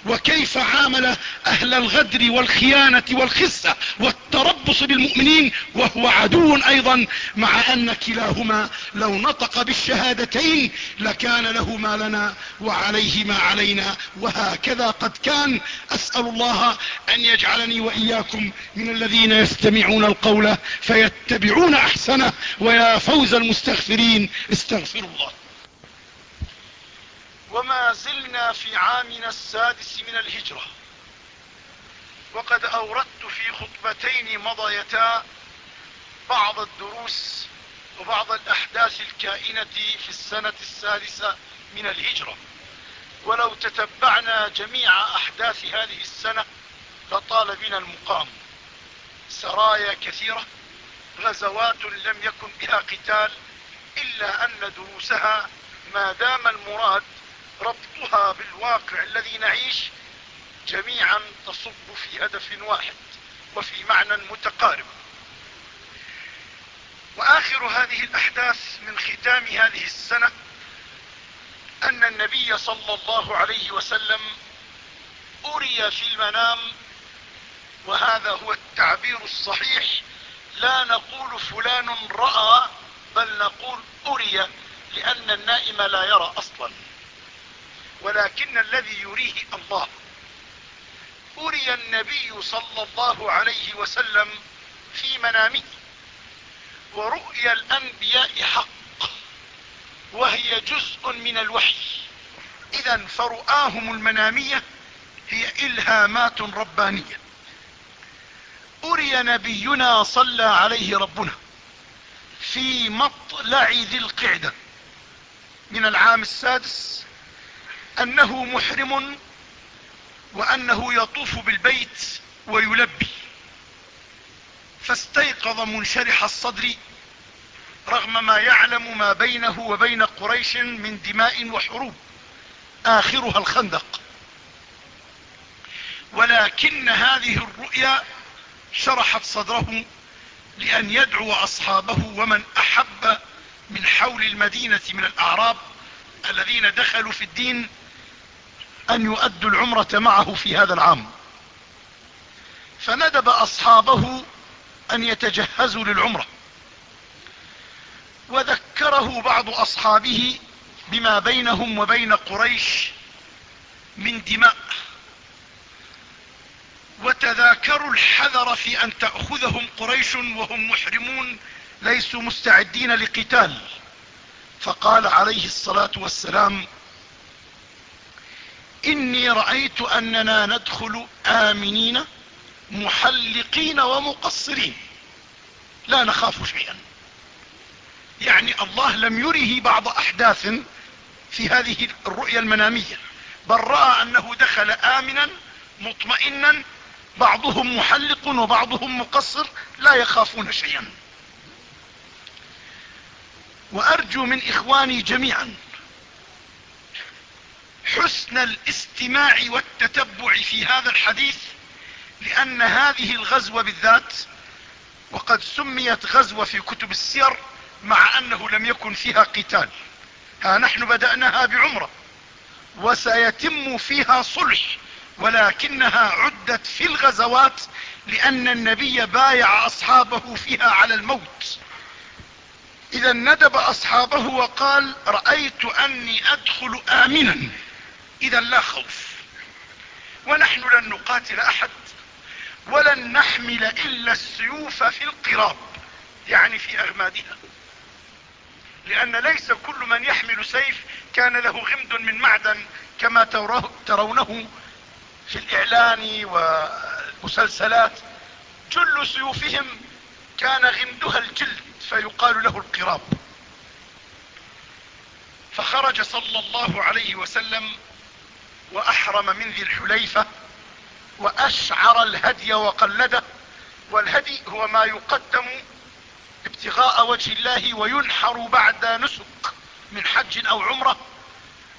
وكيف عامل أهل الغدر والخيانة والخسة والتربص بالمؤمنين وهو عدو أيضا مع أن كلاهما لو نطق بالشهادتين لكان له ما لنا وعليه ما علينا وهكذا قد كان. أسأل الله أن يجعلني وإياكم من الذين يستمعون القول فيتبعون أحسنه ويا فوز المستغفرين. استغفر الله. وما زلنا في عامنا السادس من الهجرة. وقد أوردت في خطبتين مضيتا بعض الدروس وبعض الأحداث الكائنة في السنة السادسة من الهجرة. ولو تتبعنا جميع أحداث هذه السنة لطال بنا المقام. سرايا كثيرة غزوات لم يكن بها قتال إلا أن دروسها ما دام المراد ربطها بالواقع الذي نعيش جميعا تصب في هدف واحد وفي معنى متقارب. وآخر هذه الأحداث من ختام هذه السنة أن النبي صلى الله عليه وسلم أري في المنام وهذا هو التعبير الصحيح لا نقول فلان رأى بل نقول أري لأن النائم لا يرى أصلا. ولكن الذي يريه الله. أري النبي صلى الله عليه وسلم في منامه ورؤيا الأنبياء حق وهي جزء من الوحي. اذا فرؤاهم المنامية هي إلهامات ربانية. أري نبينا صلى عليه ربنا في مطلع ذي القعدة من العام السادس أنه محرم وأنه يطوف بالبيت ويلبي. فاستيقظ منشرح الصدر رغم ما يعلم ما بينه وبين قريش من دماء وحروب آخرها الخندق. ولكن هذه الرؤيا شرحت صدره لأن يدعو أصحابه ومن أحب من حول المدينة من الأعراب الذين دخلوا في الدين أن يؤدوا العمرة معه في هذا العام. فندب أصحابه أن يتجهزوا للعمرة. وذكره بعض أصحابه بما بينهم وبين قريش من دماء. وتذاكروا الحذر في أن تأخذهم قريش وهم محرمون ليسوا مستعدين لقتال. فقال عليه الصلاة والسلام إني رأيت أننا ندخل آمنين محلقين ومقصرين. لا نخاف شيئا. يعني الله لم يره بعض أحداث في هذه الرؤيا المنامية. بل رأى أنه دخل امنا مطمئنا بعضهم محلق وبعضهم مقصر لا يخافون شيئا. وأرجو من إخواني جميعا حسن الاستماع والتتبع في هذا الحديث لأن هذه الغزوة بالذات وقد سميت غزوة في كتب السير مع أنه لم يكن فيها قتال. ها نحن بدأناها بعمرة وسيتم فيها صلح ولكنها عدت في الغزوات لأن النبي بايع أصحابه فيها على الموت. إذا ندب أصحابه وقال رأيت أني أدخل امنا. إذا لا خوف. ونحن لن نقاتل أحد ولن نحمل إلا السيوف في القراب يعني في اغمادها لأن ليس كل من يحمل سيف كان له غمد من معدن كما ترونه في الإعلان والمسلسلات. جل سيوفهم كان غمدها الجلد فيقال له القراب. فخرج صلى الله عليه وسلم وأحرم من ذي الحليفة وأشعر الهدي وقلده والهدي هو ما يقدم ابتغاء وجه الله وينحر بعد نسك من حج أو عمرة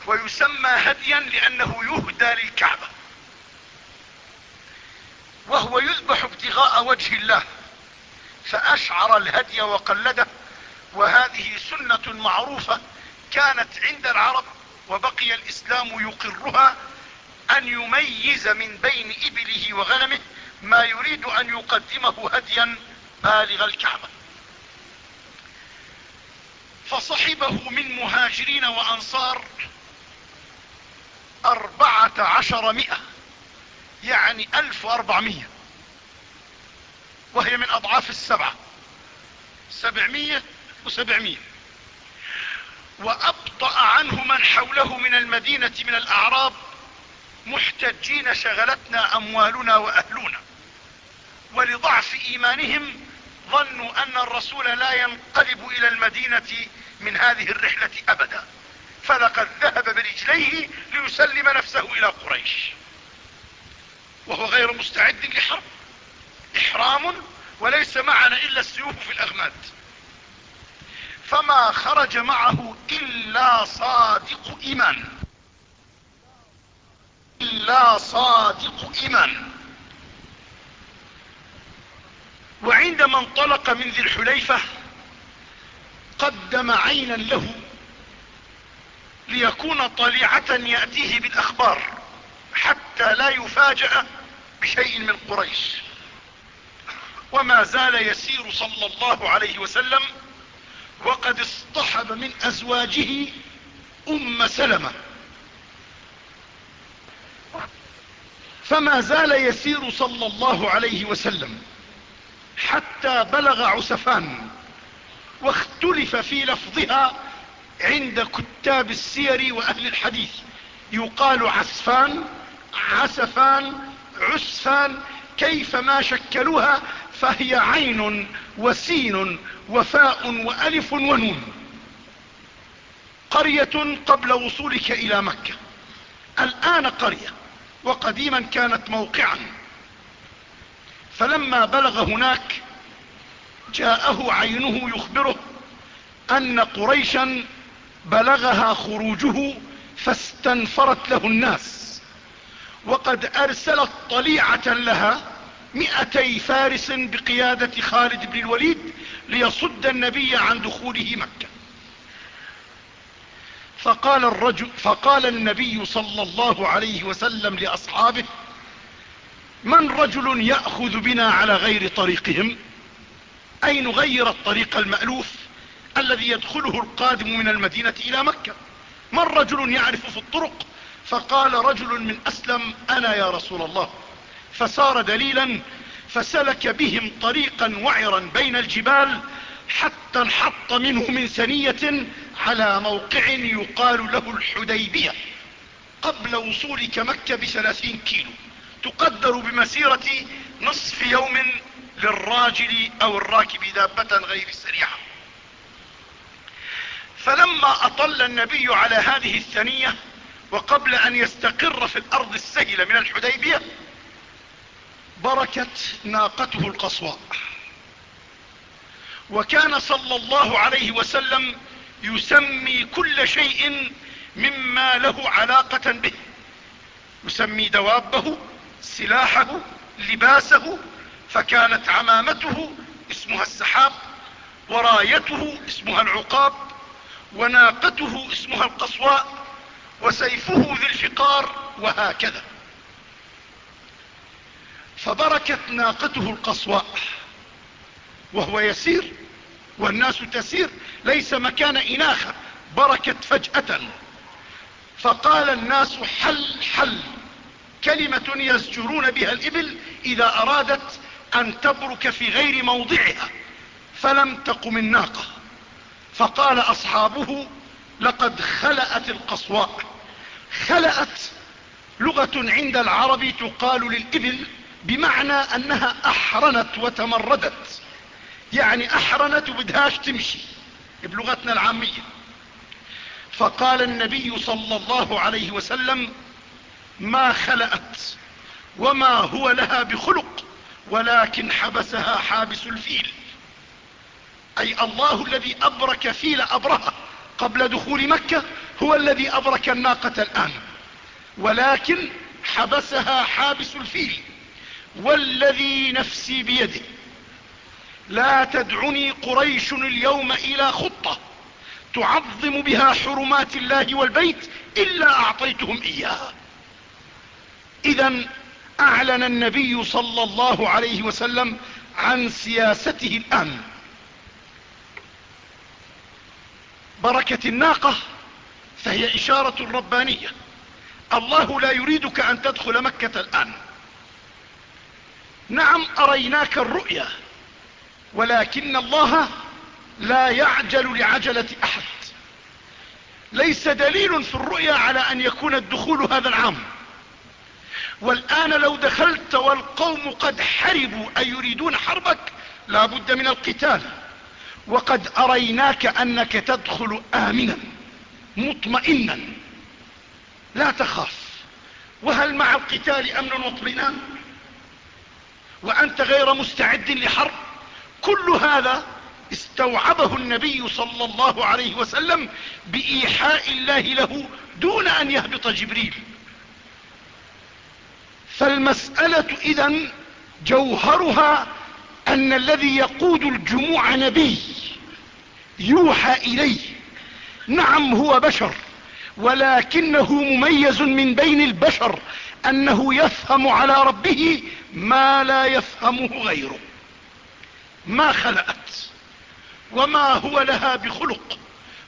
ويسمى هديا لأنه يهدى للكعبة. وهو يذبح ابتغاء وجه الله فأشعر الهدي وقلده وهذه سنة معروفة كانت عند العرب وبقي الإسلام يقرها أن يميز من بين إبله وغنمه ما يريد أن يقدمه هديا بالغ الكعبة. فصحبه من مهاجرين وأنصار أربعة عشر مئة يعني ألف وأربعمية وهي من أضعاف السبعة سبعمية وسبعمية. وأبطأ عنه من حوله من المدينة من الأعراب محتجين شغلتنا أموالنا وأهلنا. ولضعف إيمانهم ظنوا أن الرسول لا ينقلب إلى المدينة من هذه الرحلة أبدا. فلقد ذهب برجليه ليسلم نفسه إلى قريش. وهو غير مستعد لحرب إحرام وليس معنا إلا السيوف في الأغماد. فما خرج معه إلا صادق إيمان. إلا صادق إيمان. وعندما انطلق من ذي الحليفة قدم عينا له ليكون طليعة يأتيه بالأخبار حتى لا يفاجأ بشيء من قريش. وما زال يسير صلى الله عليه وسلم وقد اصطحب من أزواجه أم سلمة. فما زال يسير صلى الله عليه وسلم حتى بلغ عسفان واختلف في لفظها عند كتاب السير وأهل الحديث. يقال عسفان عسفان عسفان كيفما شكلوها فهي عين وسين وفاء وألف ونون. قرية قبل وصولك إلى مكة. الآن قرية وقديما كانت موقعا. فلما بلغ هناك جاءه عينه يخبره أن قريشا بلغها خروجه فاستنفرت له الناس. وقد ارسلت طليعة لها مئتي فارس بقيادة خالد بن الوليد ليصد النبي عن دخوله مكة. فقال الرجل فقال النبي صلى الله عليه وسلم لأصحابه من رجل يأخذ بنا على غير طريقهم؟ اي نغير الطريق المألوف الذي يدخله القادم من المدينة إلى مكة؟ من رجل يعرف في الطرق؟ فقال رجل من أسلم أنا يا رسول الله. فسار دليلا فسلك بهم طريقا وعرا بين الجبال حتى انحط منه من سنية على موقع يقال له الحديبية قبل وصولك مكة بثلاثين كيلو تقدر بمسيرة نصف يوم للراجل أو الراكب دابة غير سريعة. فلما أطل النبي على هذه الثنية وقبل أن يستقر في الأرض السهلة من الحديبية بركت ناقته القصواء وكان صلى الله عليه وسلم يسمي كل شيء مما له علاقة به. يسمي دوابه سلاحه لباسه فكانت عمامته اسمها السحاب ورايته اسمها العقاب وناقته اسمها القصواء وسيفه ذي الفقار وهكذا. فبركت ناقته القصواء وهو يسير والناس تسير ليس مكان إناخة بركت فجأة. فقال الناس حل حل كلمة يزجرون بها الإبل إذا أرادت أن تبرك في غير موضعها فلم تقم الناقة فقال أصحابه لقد خلأت القصواء. خلأت لغة عند العرب تقال للإبل بمعنى أنها أحرنت وتمردت. يعني أحرنت وبدهاش تمشي بلغتنا العامية. فقال النبي صلى الله عليه وسلم ما خلأت وما هو لها بخلق ولكن حبسها حابس الفيل. أي الله الذي أبرك فيل أبرهة قبل دخول مكة هو الذي أبرك الناقة الآن. ولكن حبسها حابس الفيل. والذي نفسي بيده. لا تدعني قريش اليوم إلى خطة تعظم بها حرمات الله والبيت إلا أعطيتهم إياها. إذا أعلن النبي صلى الله عليه وسلم عن سياسته الآن. بركة الناقة فهي إشارة ربانية. الله لا يريدك أن تدخل مكة الآن. نعم أريناك الرؤيا ولكن الله لا يعجل لعجلة أحد. ليس دليل في الرؤيا على أن يكون الدخول هذا العام. والآن لو دخلت والقوم قد حربوا أي يريدون حربك؟ لا بد من القتال. وقد أريناك أنك تدخل آمنا مطمئنا. لا تخاف. وهل مع القتال أمن واطمئنان وأنت غير مستعد لحرب. كل هذا استوعبه النبي صلى الله عليه وسلم بإيحاء الله له دون أن يهبط جبريل. فالمسألة إذا جوهرها أن الذي يقود الجموع نبي يوحى إليه. نعم هو بشر ولكنه مميز من بين البشر. أنه يفهم على ربه ما لا يفهمه غيره. ما خلأت وما هو لها بخلق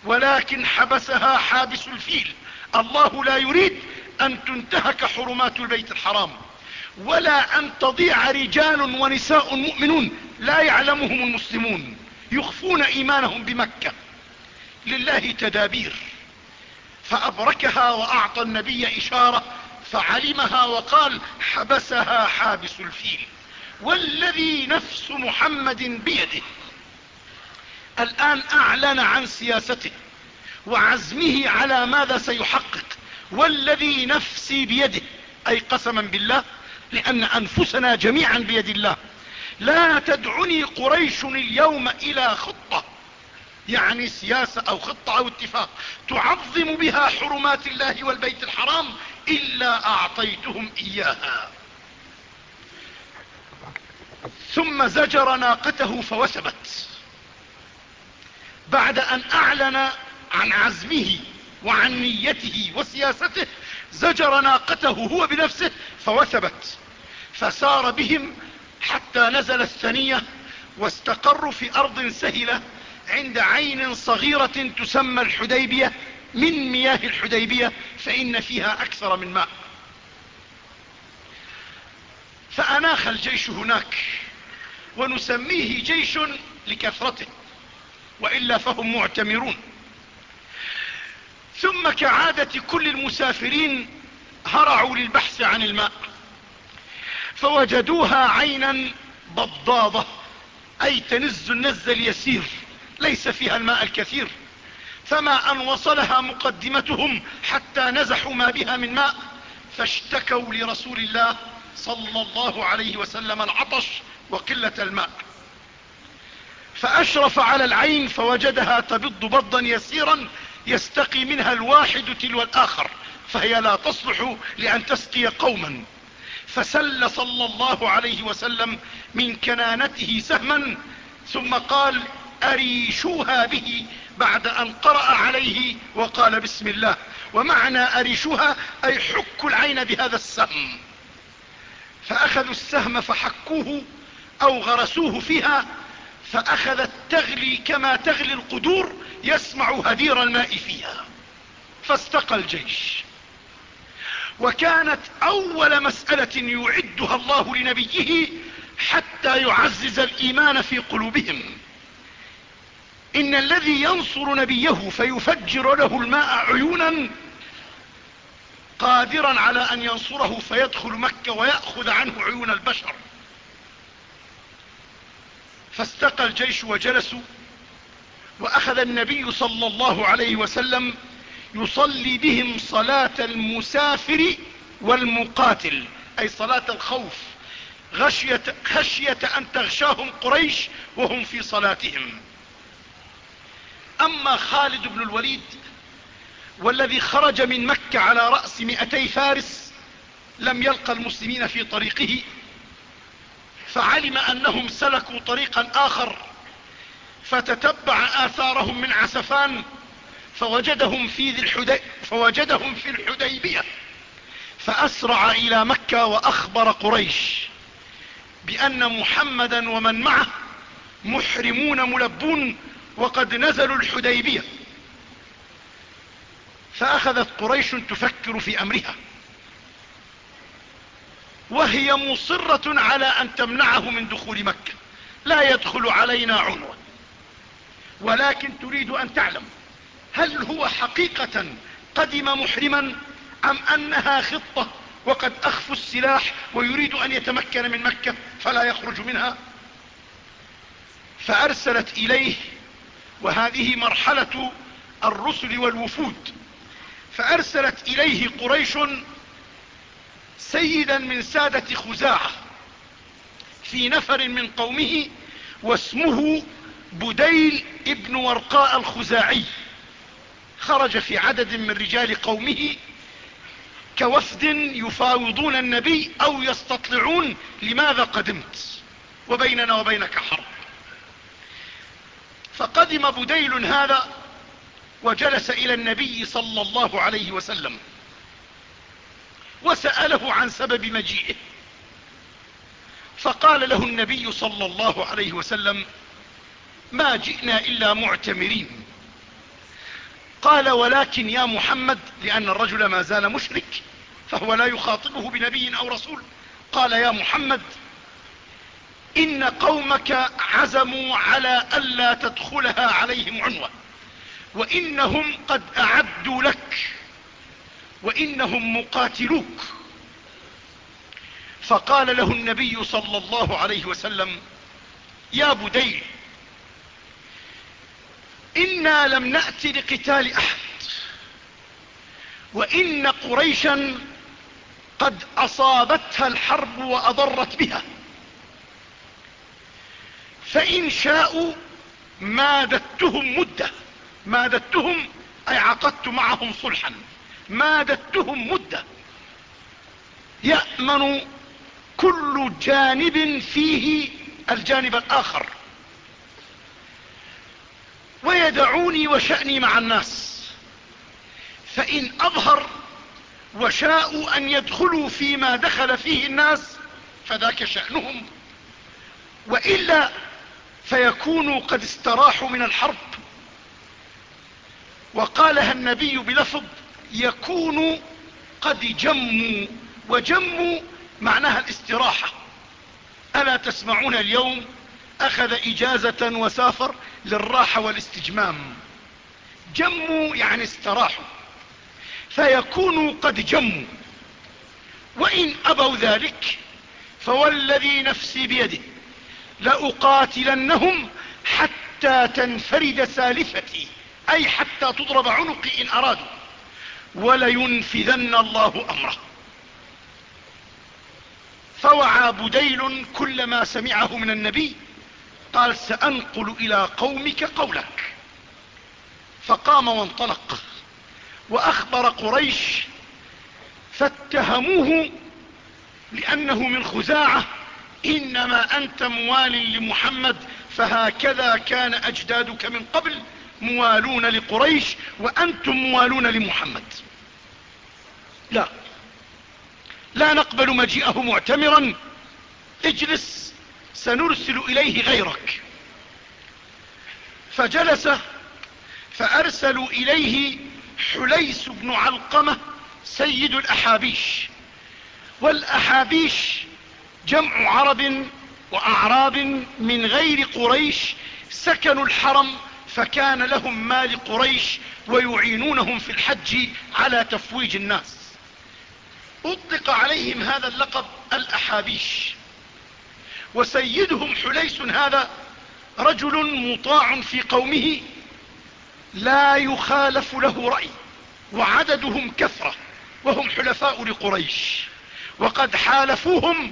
ولكن حبسها حابس الفيل. الله لا يريد أن تنتهك حرمات البيت الحرام ولا أن تضيع رجال ونساء مؤمنون لا يعلمهم المسلمون يخفون إيمانهم بمكة. لله تدابير. فأبركها وأعطى النبي إشارة فعلمها وقال حبسها حابس الفيل. والذي نفس محمد بيده. الآن أعلن عن سياسته وعزمه على ماذا سيحقق. والذي نفسي بيده. أي قسما بالله لأن أنفسنا جميعا بيد الله. لا تدعني قريش اليوم إلى خطة. يعني سياسة أو خطة أو اتفاق. تعظم بها حرمات الله والبيت الحرام. إلا أعطيتهم إياها. ثم زجر ناقته فوثبت. بعد أن أعلن عن عزمه وعن نيته وسياسته زجر ناقته هو بنفسه فوثبت. فسار بهم حتى نزل الثنية واستقروا في أرض سهلة عند عين صغيرة تسمى الحديبية. من مياه الحديبية فإن فيها أكثر من ماء. فأناخ الجيش هناك ونسميه جيش لكثرته وإلا فهم معتمرون. ثم كعادة كل المسافرين هرعوا للبحث عن الماء. فوجدوها عينا بضاضة أي تنز النز اليسير ليس فيها الماء الكثير. فما أن وصلها مقدمتهم حتى نزحوا ما بها من ماء فاشتكوا لرسول الله صلى الله عليه وسلم العطش وقلة الماء. فأشرف على العين فوجدها تبض بضا يسيرا يستقي منها الواحد تلو الآخر فهي لا تصلح لأن تسقي قوما. فسل صلى الله عليه وسلم من كنانته سهما ثم قال أريشوها به بعد أن قرأ عليه وقال بسم الله. ومعنى أريشوها أي حكوا العين بهذا السهم. فأخذوا السهم فحكوه أو غرسوه فيها فاخذت تغلي كما تغلي القدور يسمع هدير الماء فيها. فاستقى الجيش. وكانت أول مسألة يعدها الله لنبيه حتى يعزز الإيمان في قلوبهم. إن الذي ينصر نبيه فيفجر له الماء عيونا قادرا على أن ينصره فيدخل مكة ويأخذ عنه عيون البشر. فاستقى الجيش وجلسوا وأخذ النبي صلى الله عليه وسلم يصلي بهم صلاة المسافر والمقاتل أي صلاة الخوف غشية, خشية أن تغشاهم قريش وهم في صلاتهم. أما خالد بن الوليد والذي خرج من مكة على رأس مئتي فارس لم يلقى المسلمين في طريقه فعلم أنهم سلكوا طريقا آخر فتتبع آثارهم من عسفان فوجدهم في, ذي الحدي فوجدهم في الحديبية فأسرع إلى مكة وأخبر قريش بأن محمدا ومن معه محرمون ملبون وقد نزلوا الحديبية. فأخذت قريش تفكر في أمرها. وهي مصرة على أن تمنعه من دخول مكة. لا يدخل علينا عنوة ولكن تريد أن تعلم هل هو حقيقة قدم محرما أم أنها خطة وقد أخفوا السلاح ويريد أن يتمكن من مكة فلا يخرج منها؟ فأرسلت إليه وهذه مرحلة الرسل والوفود. فأرسلت إليه قريش سيدا من سادة خزاعة في نفر من قومه واسمه بديل ابن ورقاء الخزاعي. خرج في عدد من رجال قومه كوفد يفاوضون النبي أو يستطلعون لماذا قدمت. وبيننا وبينك حرب. فقدم بديل هذا وجلس إلى النبي صلى الله عليه وسلم وسأله عن سبب مجيئه. فقال له النبي صلى الله عليه وسلم ما جئنا إلا معتمرين. قال ولكن يا محمد لأن الرجل ما زال مشرك فهو لا يخاطبه بنبي أو رسول. قال يا محمد إن قومك عزموا على ألا تدخلها عليهم عنوة وإنهم قد أعدوا لك. وإنهم مقاتلوك. فقال له النبي صلى الله عليه وسلم يا بديل إنا لم نأت لقتال أحد. وإن قريشا قد أصابتها الحرب وأضرت بها. فإن شاءوا مادتهم مدة. مادتهم أي عقدت معهم صلحا. مادتهم مدة. يأمن كل جانب فيه الجانب الآخر. ويدعوني وشأني مع الناس. فإن أظهر وشاءوا أن يدخلوا فيما دخل فيه الناس فذاك شأنهم. وإلا فيكونوا قد استراحوا من الحرب. وقالها النبي بلفظ يكون قد جموا. وجموا معناها الاستراحة. ألا تسمعون اليوم أخذ إجازة وسافر للراحة والاستجمام. جموا يعني استراحوا. فيكونوا قد جموا. وإن أبوا ذلك فوالذي نفسي بيده. لأقاتلنهم حتى تنفرد سالفتي أي حتى تضرب عنقي إن أرادوا. ولينفذن الله أمره. فوعى بديل كل ما سمعه من النبي قال سأنقل إلى قومك قولك. فقام وانطلق وأخبر قريش فاتهموه لأنه من خزاعة إنما أنت موال لمحمد فهكذا كان أجدادك من قبل موالون لقريش وأنتم موالون لمحمد. لا. لا نقبل مجيئه معتمرا. اجلس سنرسل إليه غيرك. فجلس فارسلوا إليه حليس بن علقمة سيد الأحابيش. والأحابيش جمع عرب وأعراب من غير قريش سكنوا الحرم فكان لهم مال قريش ويعينونهم في الحج على تفويج الناس. أطلق عليهم هذا اللقب الأحابيش. وسيدهم حليس هذا رجل مطاع في قومه لا يخالف له رأي وعددهم كثرة وهم حلفاء لقريش. وقد حالفوهم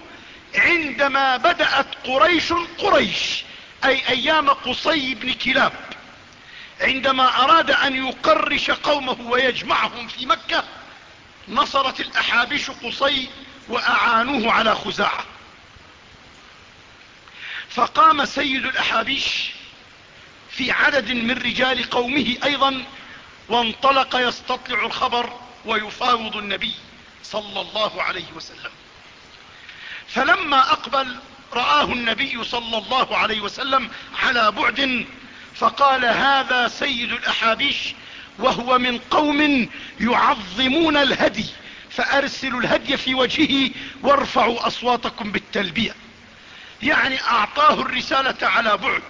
عندما بدأت قريش قريش أي أيام قصي بن كلاب عندما أراد أن يقرش قومه ويجمعهم في مكة نصرت الأحابيش قصي وأعانوه على خزاعة. فقام سيد الأحابيش في عدد من رجال قومه أيضا وانطلق يستطلع الخبر ويفاوض النبي صلى الله عليه وسلم. فلما أقبل رآه النبي صلى الله عليه وسلم على بعد فقال هذا سيد الأحابيش وهو من قوم يعظمون الهدي فأرسلوا الهدي في وجهه وارفعوا أصواتكم بالتلبية. يعني أعطاه الرسالة على بعد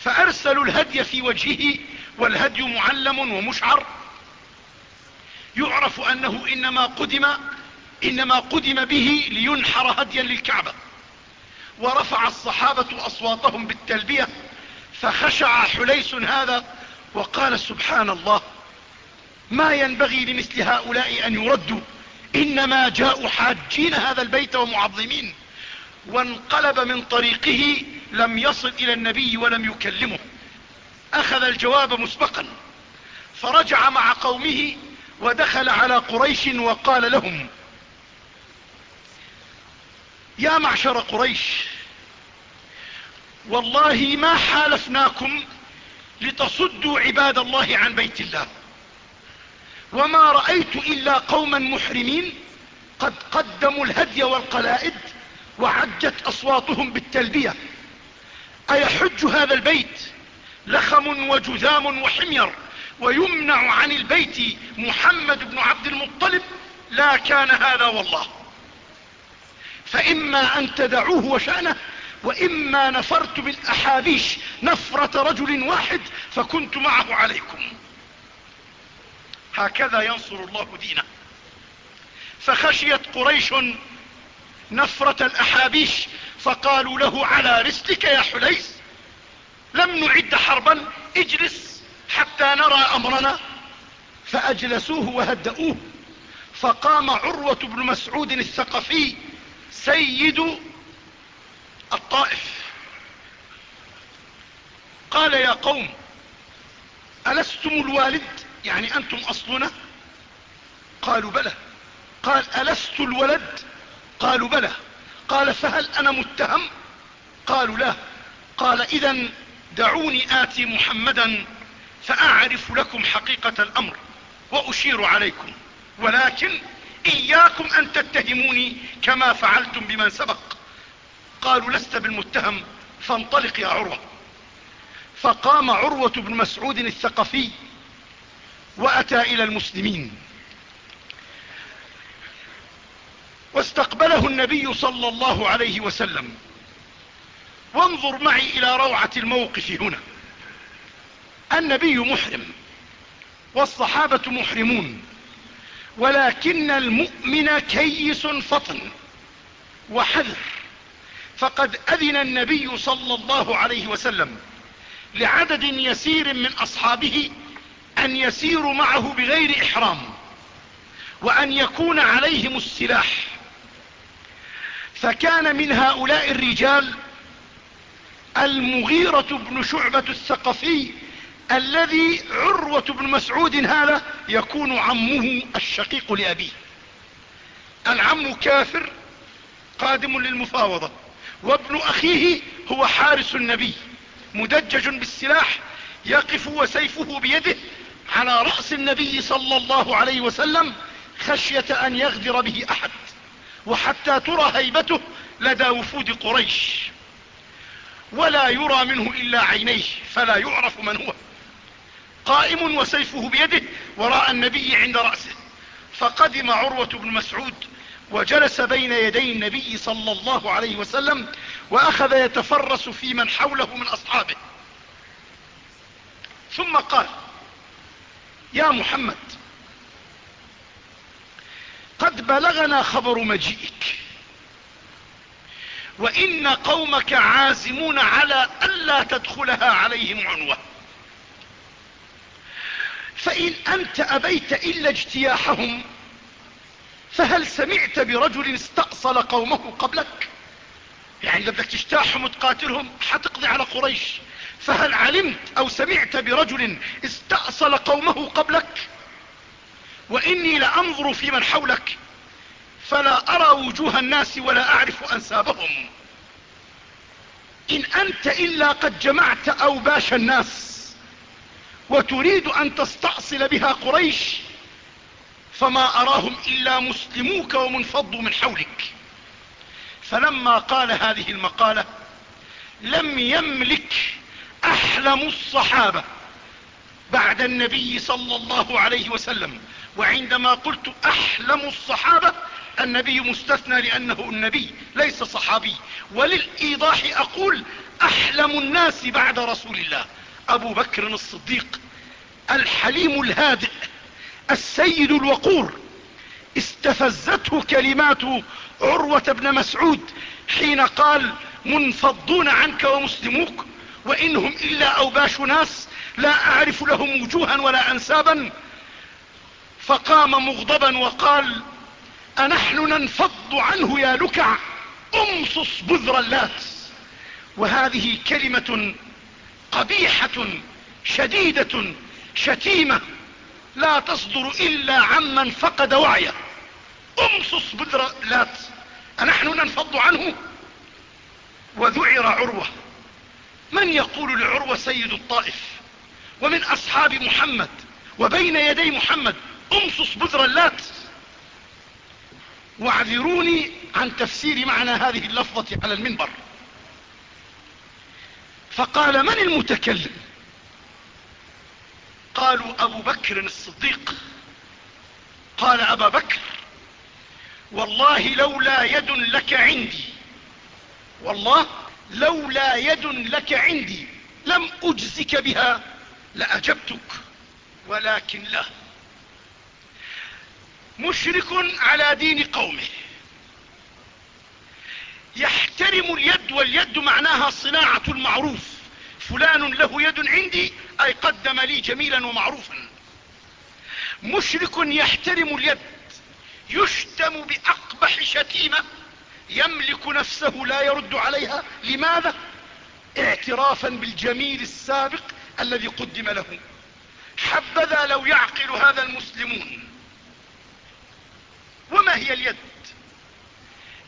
فأرسلوا الهدي في وجهه والهدي معلم ومشعر. يعرف أنه إنما قدم, إنما قدم به لينحر هديا للكعبة. ورفع الصحابة أصواتهم بالتلبية فخشع حليس هذا وقال سبحان الله ما ينبغي لمثل هؤلاء أن يردوا إنما جاءوا حاجين هذا البيت ومعظمين. وانقلب من طريقه لم يصل إلى النبي ولم يكلمه. أخذ الجواب مسبقا فرجع مع قومه ودخل على قريش وقال لهم يا معشر قريش والله ما حالفناكم لتصدوا عباد الله عن بيت الله. وما رأيت إلا قوما محرمين قد قدموا الهدي والقلائد وعجت أصواتهم بالتلبية. أيحج هذا البيت لخم وجذام وحمير ويمنع عن البيت محمد بن عبد المطلب؟ لا كان هذا والله. فإما أن تدعوه وشأنه وإما نفرت بالأحابيش نفرة رجل واحد فكنت معه عليكم. هكذا ينصر الله دينه. فخشيت قريش نفرة الأحابيش فقالوا له على رسلك يا حليس لم نعد حربا اجلس حتى نرى أمرنا. فأجلسوه وهدؤوه فقام عروة بن مسعود الثقفي سيد الطائف. قال يا قوم ألستم الوالد؟ يعني أنتم أصلنا؟ قالوا بلى. قال ألست الولد؟ قالوا بلى. قال فهل أنا متهم؟ قالوا لا. قال إذا دعوني آتي محمدا فأعرف لكم حقيقة الأمر وأشير عليكم. ولكن إياكم أن تتهموني كما فعلتم بمن سبق. قالوا لست بالمتهم فانطلق يا عروة. فقام عروة بن مسعود الثقفي وأتى إلى المسلمين. واستقبله النبي صلى الله عليه وسلم. وانظر معي إلى روعة الموقف هنا. النبي محرم والصحابة محرمون. ولكن المؤمن كيس فطن وحذر. فقد أذن النبي صلى الله عليه وسلم لعدد يسير من أصحابه أن يسيروا معه بغير إحرام وأن يكون عليهم السلاح. فكان من هؤلاء الرجال المغيرة بن شعبة الثقفي الذي عروة بن مسعود هذا يكون عمه الشقيق لأبيه. العم كافر قادم للمفاوضة وابن أخيه هو حارس النبي مدجج بالسلاح يقف وسيفه بيده على رأس النبي صلى الله عليه وسلم خشية أن يغدر به أحد. وحتى ترى هيبته لدى وفود قريش. ولا يرى منه إلا عينيه فلا يعرف من هو. قائم وسيفه بيده وراء النبي عند رأسه. فقدم عروة بن مسعود وجلس بين يدي النبي صلى الله عليه وسلم وأخذ يتفرس في من حوله من أصحابه. ثم قال يا محمد قد بلغنا خبر مجيئك وإن قومك عازمون على ألا تدخلها عليهم عنوة فإن أنت أبيت إلا اجتياحهم فهل سمعت برجل استأصل قومه قبلك؟ يعني بدك تجتاحهم وتقاتلهم حتقضي على قريش. فهل علمت أو سمعت برجل استأصل قومه قبلك؟ وإني لأنظر في من حولك فلا أرى وجوه الناس ولا أعرف أنسابهم. إن أنت إلا قد جمعت أوباش الناس وتريد أن تستأصل بها قريش فما أراهم إلا مسلموك ومنفضوا من حولك. فلما قال هذه المقالة لم يملك أحلم الصحابة بعد النبي صلى الله عليه وسلم. وعندما قلت أحلم الصحابة النبي مستثنى لأنه النبي ليس صحابي. وللإيضاح أقول أحلم الناس بعد رسول الله. أبو بكر الصديق الحليم الهادئ السيد الوقور. استفزته كلمات عروة بن مسعود حين قال منفضون عنك ومسلموك وإنهم إلا أوباش ناس لا أعرف لهم وجوها ولا أنسابا. فقام مغضبا وقال أنحن ننفض عنه يا لكع أمصص بذر اللات. وهذه كلمة قبيحة شديدة شتيمة لا تصدر إلا عمن فقد وعيه. امصص بذر لات أنحن ننفض عنه. وذعر عروة. من يقول لعروة سيد الطائف؟ ومن أصحاب محمد وبين يدي محمد امصص بذر اللات واعذروني عن تفسير معنى هذه اللفظة على المنبر. فقال من المتكلم؟ قالوا أبو بكر الصديق. قال أبا بكر والله لولا يد لك عندي والله لولا يد لك عندي لم أجزك بها لأجبتك ولكن لا مشرك على دين قومه. يحترم اليد واليد معناها صناعة المعروف. فلان له يد عندي أي قدم لي جميلا ومعروفا. مشرك يحترم اليد يشتم بأقبح شتيمة يملك نفسه لا يرد عليها. لماذا؟ اعترافا بالجميل السابق الذي قدم له. حبذا لو يعقل هذا المسلمون. وما هي اليد؟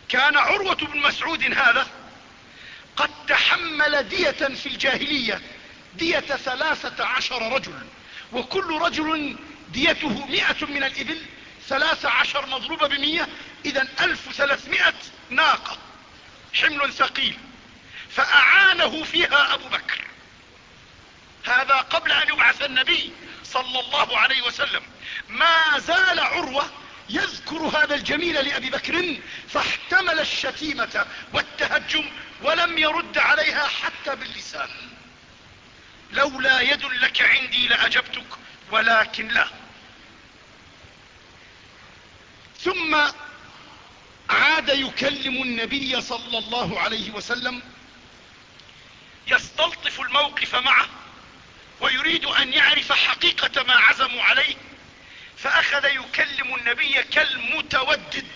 كان عروة بن مسعود هذا قد تحمل دية في الجاهلية دية ثلاثة عشر رجل وكل رجل ديته مئة من الإبل ثلاث عشر مضروبة بمية اذا ألف ثلاثمائة ناقة حمل ثقيل. فأعانه فيها أبو بكر. هذا قبل أن يبعث النبي صلى الله عليه وسلم. ما زال عروة يذكر هذا الجميل لأبي بكر فاحتمل الشتيمة والتهجم ولم يرد عليها حتى باللسان. لولا يد لك عندي لأجبتك ولكن لا. ثم عاد يكلم النبي صلى الله عليه وسلم يستلطف الموقف معه ويريد أن يعرف حقيقة ما عزموا عليه فأخذ يكلم النبي كالمتودد.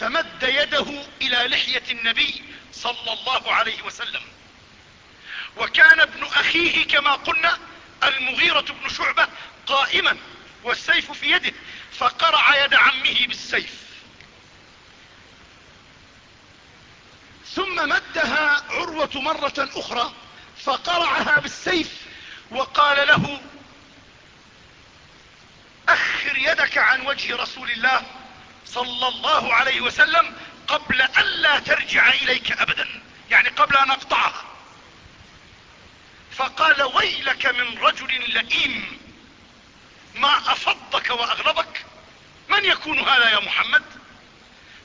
فمد يده إلى لحية النبي صلى الله عليه وسلم. وكان ابن أخيه كما قلنا المغيرة بن شعبة قائما والسيف في يده فقرع يد عمه بالسيف. ثم مدها عروة مرة أخرى فقرعها بالسيف وقال له أخر يدك عن وجه رسول الله صلى الله عليه وسلم قبل أن لا ترجع إليك أبدا يعني قبل أن أقطعها. فقال ويلك من رجل لئيم ما أفضك وأغلبك من يكون هذا يا محمد؟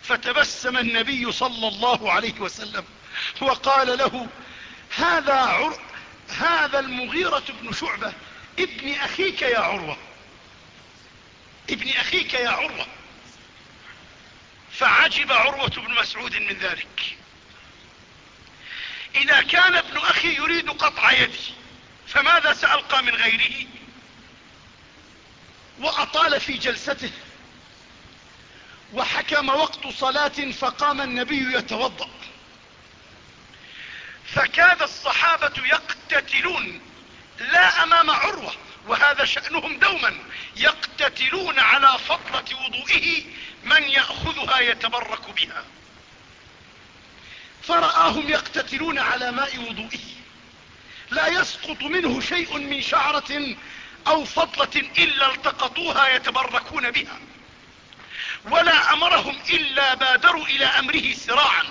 فتبسم النبي صلى الله عليه وسلم وقال له هذا عر... هذا المغيرة بن شعبة ابن أخيك يا عروة. ابن أخيك يا عروة. فعجب عروة بن مسعود من ذلك. إذا كان ابن أخي يريد قطع يدي فماذا سألقى من غيره؟ وأطال في جلسته وحكم وقت صلاة فقام النبي يتوضأ. فكاد الصحابة يقتتلون لا أمام عروة وهذا شأنهم دوما يقتتلون على فضلة وضوئه من يأخذها يتبرك بها. فرآهم يقتتلون على ماء وضوئه. لا يسقط منه شيء من شعرة أو فضلة إلا التقطوها يتبركون بها. ولا أمرهم إلا بادروا إلى أمره سراعا.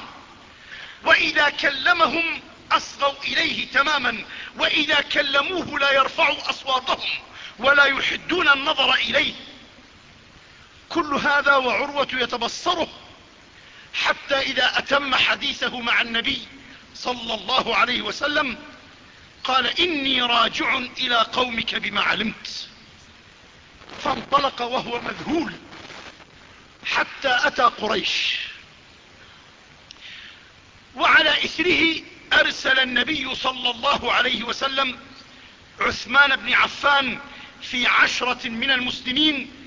وإذا كلمهم أصغوا إليه تماما. وإذا كلموه لا يرفعوا أصواتهم ولا يحدون النظر إليه. كل هذا وعروة يتبصره حتى إذا أتم حديثه مع النبي صلى الله عليه وسلم قال إني راجع إلى قومك بما علمت. فانطلق وهو مذهول حتى أتى قريش. وعلى إثره أرسل النبي صلى الله عليه وسلم عثمان بن عفان في عشرة من المسلمين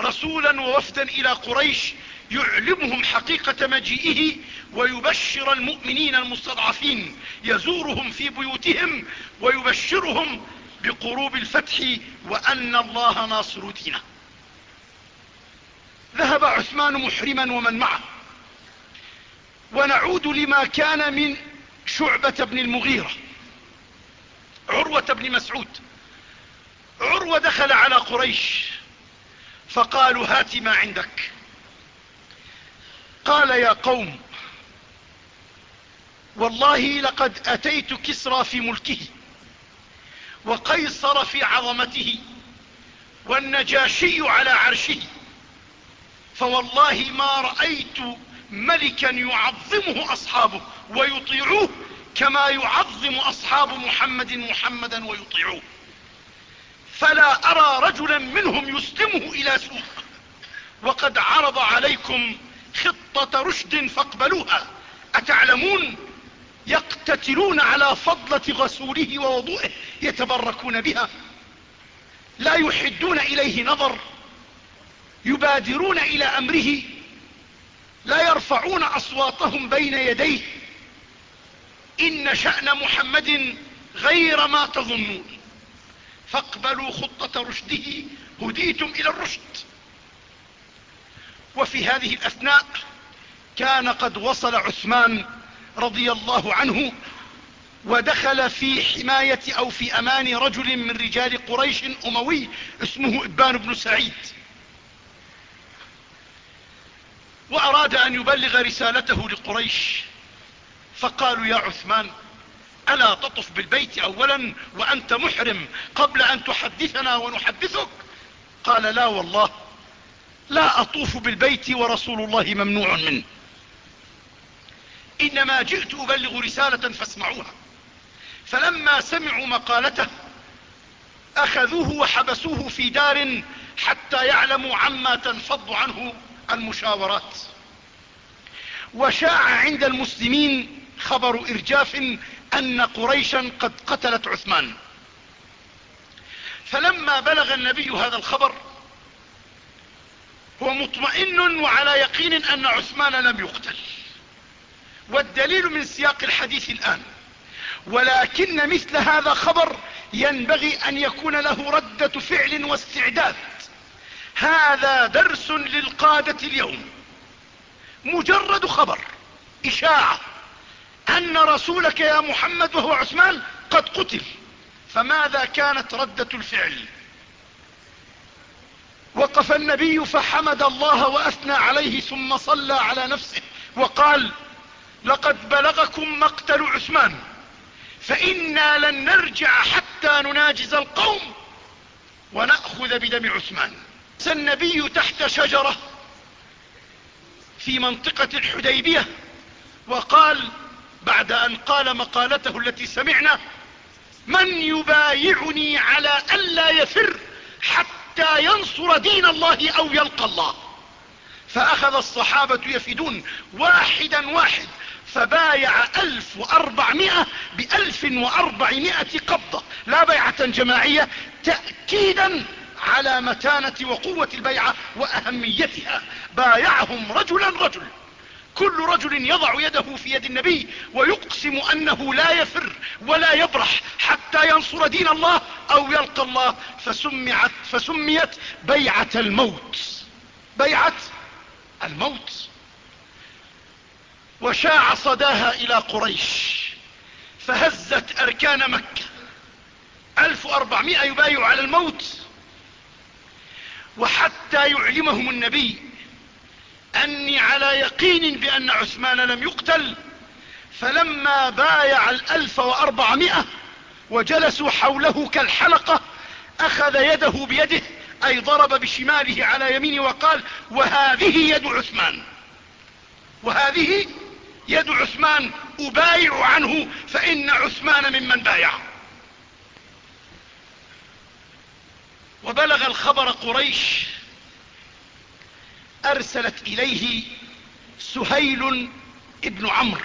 رسولا ووفدا إلى قريش يعلمهم حقيقة مجيئه ويبشر المؤمنين المستضعفين يزورهم في بيوتهم ويبشرهم بقروب الفتح وأن الله ناصر دينه. ذهب عثمان محرما ومن معه. ونعود لما كان من شعبة بن المغيرة. عروة بن مسعود. عروة دخل على قريش. فقالوا هات ما عندك. قال يا قوم والله لقد أتيت كسرى في ملكه وقيصر في عظمته والنجاشي على عرشه فوالله ما رأيت ملكا يعظمه أصحابه ويطيعوه كما يعظم أصحاب محمد محمدا ويطيعوه. فلا أرى رجلا منهم يسلمه إلى سوء وقد عرض عليكم خطة رشد فاقبلوها. أتعلمون؟ يقتتلون على فضلة غسوله ووضوئه يتبركون بها. لا يحدون إليه نظر يبادرون إلى أمره لا يرفعون أصواتهم بين يديه. إن شأن محمد غير ما تظنون. فاقبلوا خطة رشده هديتم إلى الرشد. وفي هذه الأثناء كان قد وصل عثمان رضي الله عنه ودخل في حماية أو في أمان رجل من رجال قريش أموي اسمه إبان بن سعيد. وأراد أن يبلغ رسالته لقريش فقالوا يا عثمان ألا تطف بالبيت اولا وأنت محرم قبل أن تحدثنا ونحدثك؟ قال لا والله لا أطوف بالبيت ورسول الله ممنوع منه. إنما جئت أبلغ رسالة فاسمعوها. فلما سمعوا مقالته أخذوه وحبسوه في دار حتى يعلموا عما تنفض عنه المشاورات. وشاع عند المسلمين خبر إرجاف أن قريشا قد قتلت عثمان. فلما بلغ النبي هذا الخبر هو مطمئن وعلى يقين أن عثمان لم يقتل. والدليل من سياق الحديث الآن ولكن مثل هذا خبر ينبغي أن يكون له ردة فعل واستعداد. هذا درس للقادة اليوم. مجرد خبر إشاعة. أن رسولك يا محمد وهو عثمان قد قتل. فماذا كانت ردة الفعل؟ وقف النبي فحمد الله وأثنى عليه ثم صلى على نفسه وقال لقد بلغكم مقتل عثمان فإنا لن نرجع حتى نناجز القوم ونأخذ بدم عثمان. النبي تحت شجرة في منطقة الحديبية وقال بعد أن قال مقالته التي سمعنا من يبايعني على ألا يفر حتى ينصر دين الله أو يلقى الله؟ فأخذ الصحابة يفدون واحدا واحد فبايع ألف وأربعمائة بألف وأربعمائة قبضة. لا بيعة جماعية تأكيدا على متانة وقوة البيعة وأهميتها. بايعهم رجلا رجل. كل رجل يضع يده في يد النبي ويقسم أنه لا يفر ولا يبرح حتى ينصر دين الله أو يلقى الله فسمعت فسميت بيعة الموت. بيعة الموت. وشاع صداها إلى قريش فهزت أركان مكة. ألف وأربعمائة يبايع على الموت. وحتى يعلمهم النبي أني على يقين بأن عثمان لم يقتل فلما بايع الألف وأربعمائة وجلسوا حوله كالحلقة أخذ يده بيده أي ضرب بشماله على يمينه وقال وهذه يد عثمان وهذه يد عثمان أبايع عنه فإن عثمان ممن بايع وبلغ الخبر قريش أرسلت إليه سهيل ابن عمرو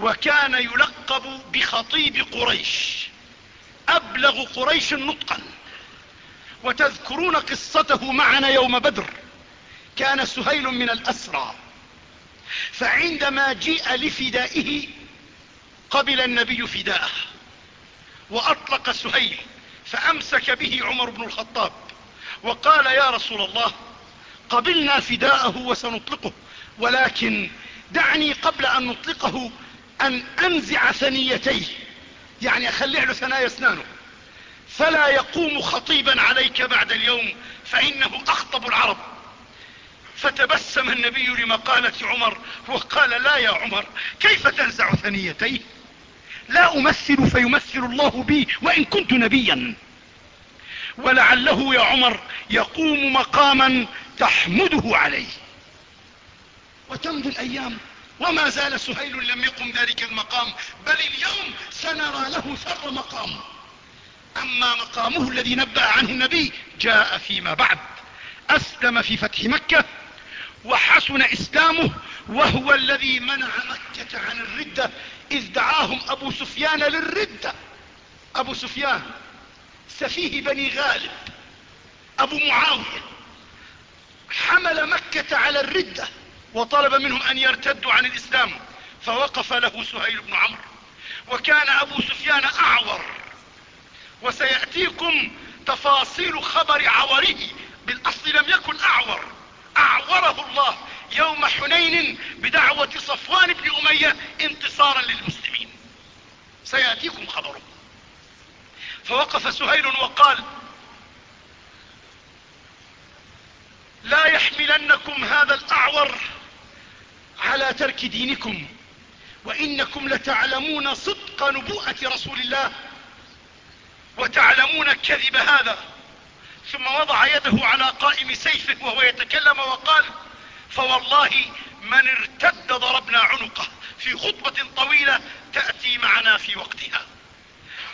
وكان يلقب بخطيب قريش. أبلغ قريش نطقا وتذكرون قصته معنا يوم بدر. كان سهيل من الأسرى فعندما جيء لفدائه قبل النبي فداءه وأطلق سهيل فأمسك به عمر بن الخطاب وقال يا رسول الله قبلنا فداءه وسنطلقه ولكن دعني قبل أن نطلقه أن أنزع ثنيتيه. يعني أخلع له ثنايا أسنانه. فلا يقوم خطيبا عليك بعد اليوم فإنه أخطب العرب. فتبسم النبي لمقالة عمر وقال لا يا عمر كيف تنزع ثنيتيه؟ لا أمثل فيمثل الله بي وإن كنت نبيا. ولعله يا عمر يقوم مقاما تحمده عليه. وتمضي الأيام وما زال سهيل لم يقم ذلك المقام بل اليوم سنرى له شر مقام. أما مقامه الذي نبأ عنه النبي جاء فيما بعد. أسلم في فتح مكة وحسن إسلامه وهو الذي منع مكة عن الردة إذ دعاهم أبو سفيان للردة. أبو سفيان سفيه بني غالب أبو معاوية. حمل مكة على الردة وطلب منهم أن يرتدوا عن الإسلام فوقف له سهيل بن عمرو. وكان أبو سفيان أعور. وسيأتيكم تفاصيل خبر عوره بالأصل لم يكن أعور. أعوره الله يوم حنين بدعوة صفوان بن أمية انتصارا للمسلمين. سيأتيكم خبره فوقف سهيل وقال لا يحملنكم هذا الأعور على ترك دينكم وإنكم لتعلمون صدق نبوءة رسول الله وتعلمون كذب هذا. ثم وضع يده على قائم سيفه وهو يتكلم وقال فوالله من ارتد ضربنا عنقه في خطبة طويلة تأتي معنا في وقتها.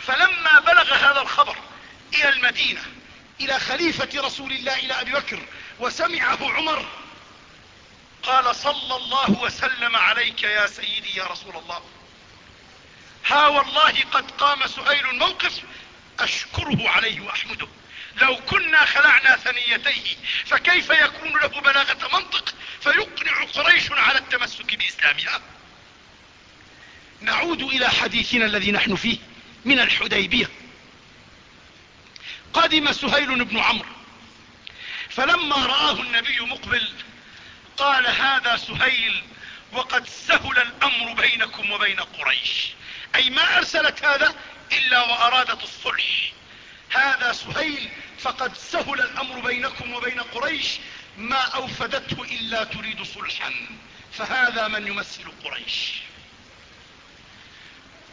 فلما بلغ هذا الخبر إلى المدينة إلى خليفة رسول الله إلى أبي بكر وسمعه عمر قال صلى الله وسلم عليك يا سيدي يا رسول الله. ها والله قد قام سهيل الموقف أشكره عليه وأحمده. لو كنا خلعنا ثنيتيه فكيف يكون له بلاغة منطق فيقنع قريش على التمسك بإسلامها؟ نعود إلى حديثنا الذي نحن فيه من الحديبية. قدم سهيل بن عمرو فلما رآه النبي مقبل قال هذا سهيل وقد سهل الأمر بينكم وبين قريش. أي ما أرسلت هذا إلا وأرادت الصلح. هذا سهيل فقد سهل الأمر بينكم وبين قريش ما أوفدته إلا تريد صلحا. فهذا من يمثل قريش.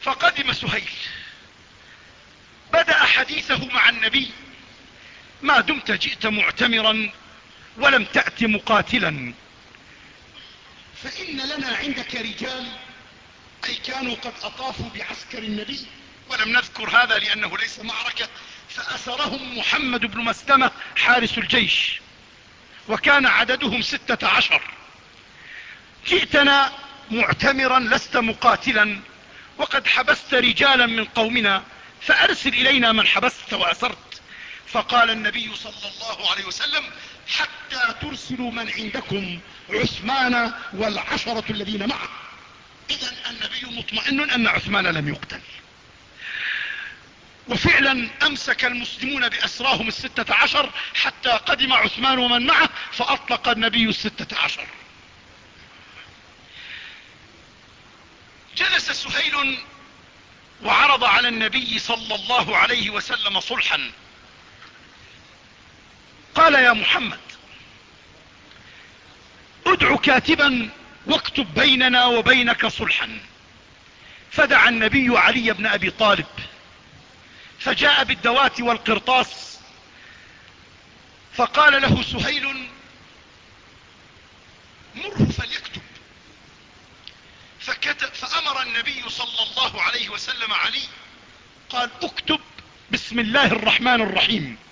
فقدم سهيل. بدأ حديثه مع النبي. ما دمت جئت معتمرا ولم تأت مقاتلا. فإن لنا عندك رجال أي كانوا قد أطافوا بعسكر النبي ولم نذكر هذا لأنه ليس معركة فأسرهم محمد بن مسلمة حارس الجيش وكان عددهم ستة عشر. جئتنا معتمرا لست مقاتلا وقد حبست رجالا من قومنا فأرسل إلينا من حبست وأسرت. فقال النبي صلى الله عليه وسلم حتى ترسلوا من عندكم عثمان والعشرة الذين معه. إذا النبي مطمئن أن عثمان لم يقتل. وفعلا أمسك المسلمون بأسراهم الستة عشر حتى قدم عثمان ومن معه فأطلق النبي الستة عشر. جلس سهيل وعرض على النبي صلى الله عليه وسلم صلحا. قال يا محمد ادع كاتبا واكتب بيننا وبينك صلحا. فدعا النبي علي بن أبي طالب فجاء بالدوات والقرطاس فقال له سهيل مره فليكتب. فكتب فأمر النبي صلى الله عليه وسلم علي قال اكتب بسم الله الرحمن الرحيم.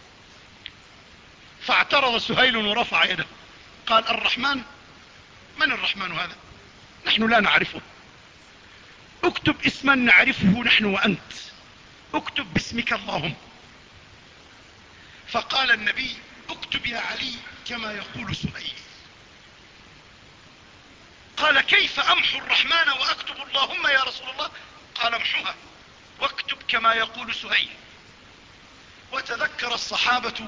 فاعترض سهيل ورفع يده. قال الرحمن من الرحمن هذا؟ نحن لا نعرفه. اكتب اسما نعرفه نحن وأنت. اكتب باسمك اللهم. فقال النبي اكتب يا علي كما يقول سهيل. قال كيف أمحو الرحمن وأكتب اللهم يا رسول الله؟ قال امحوها واكتب كما يقول سهيل. وتذكر الصحابة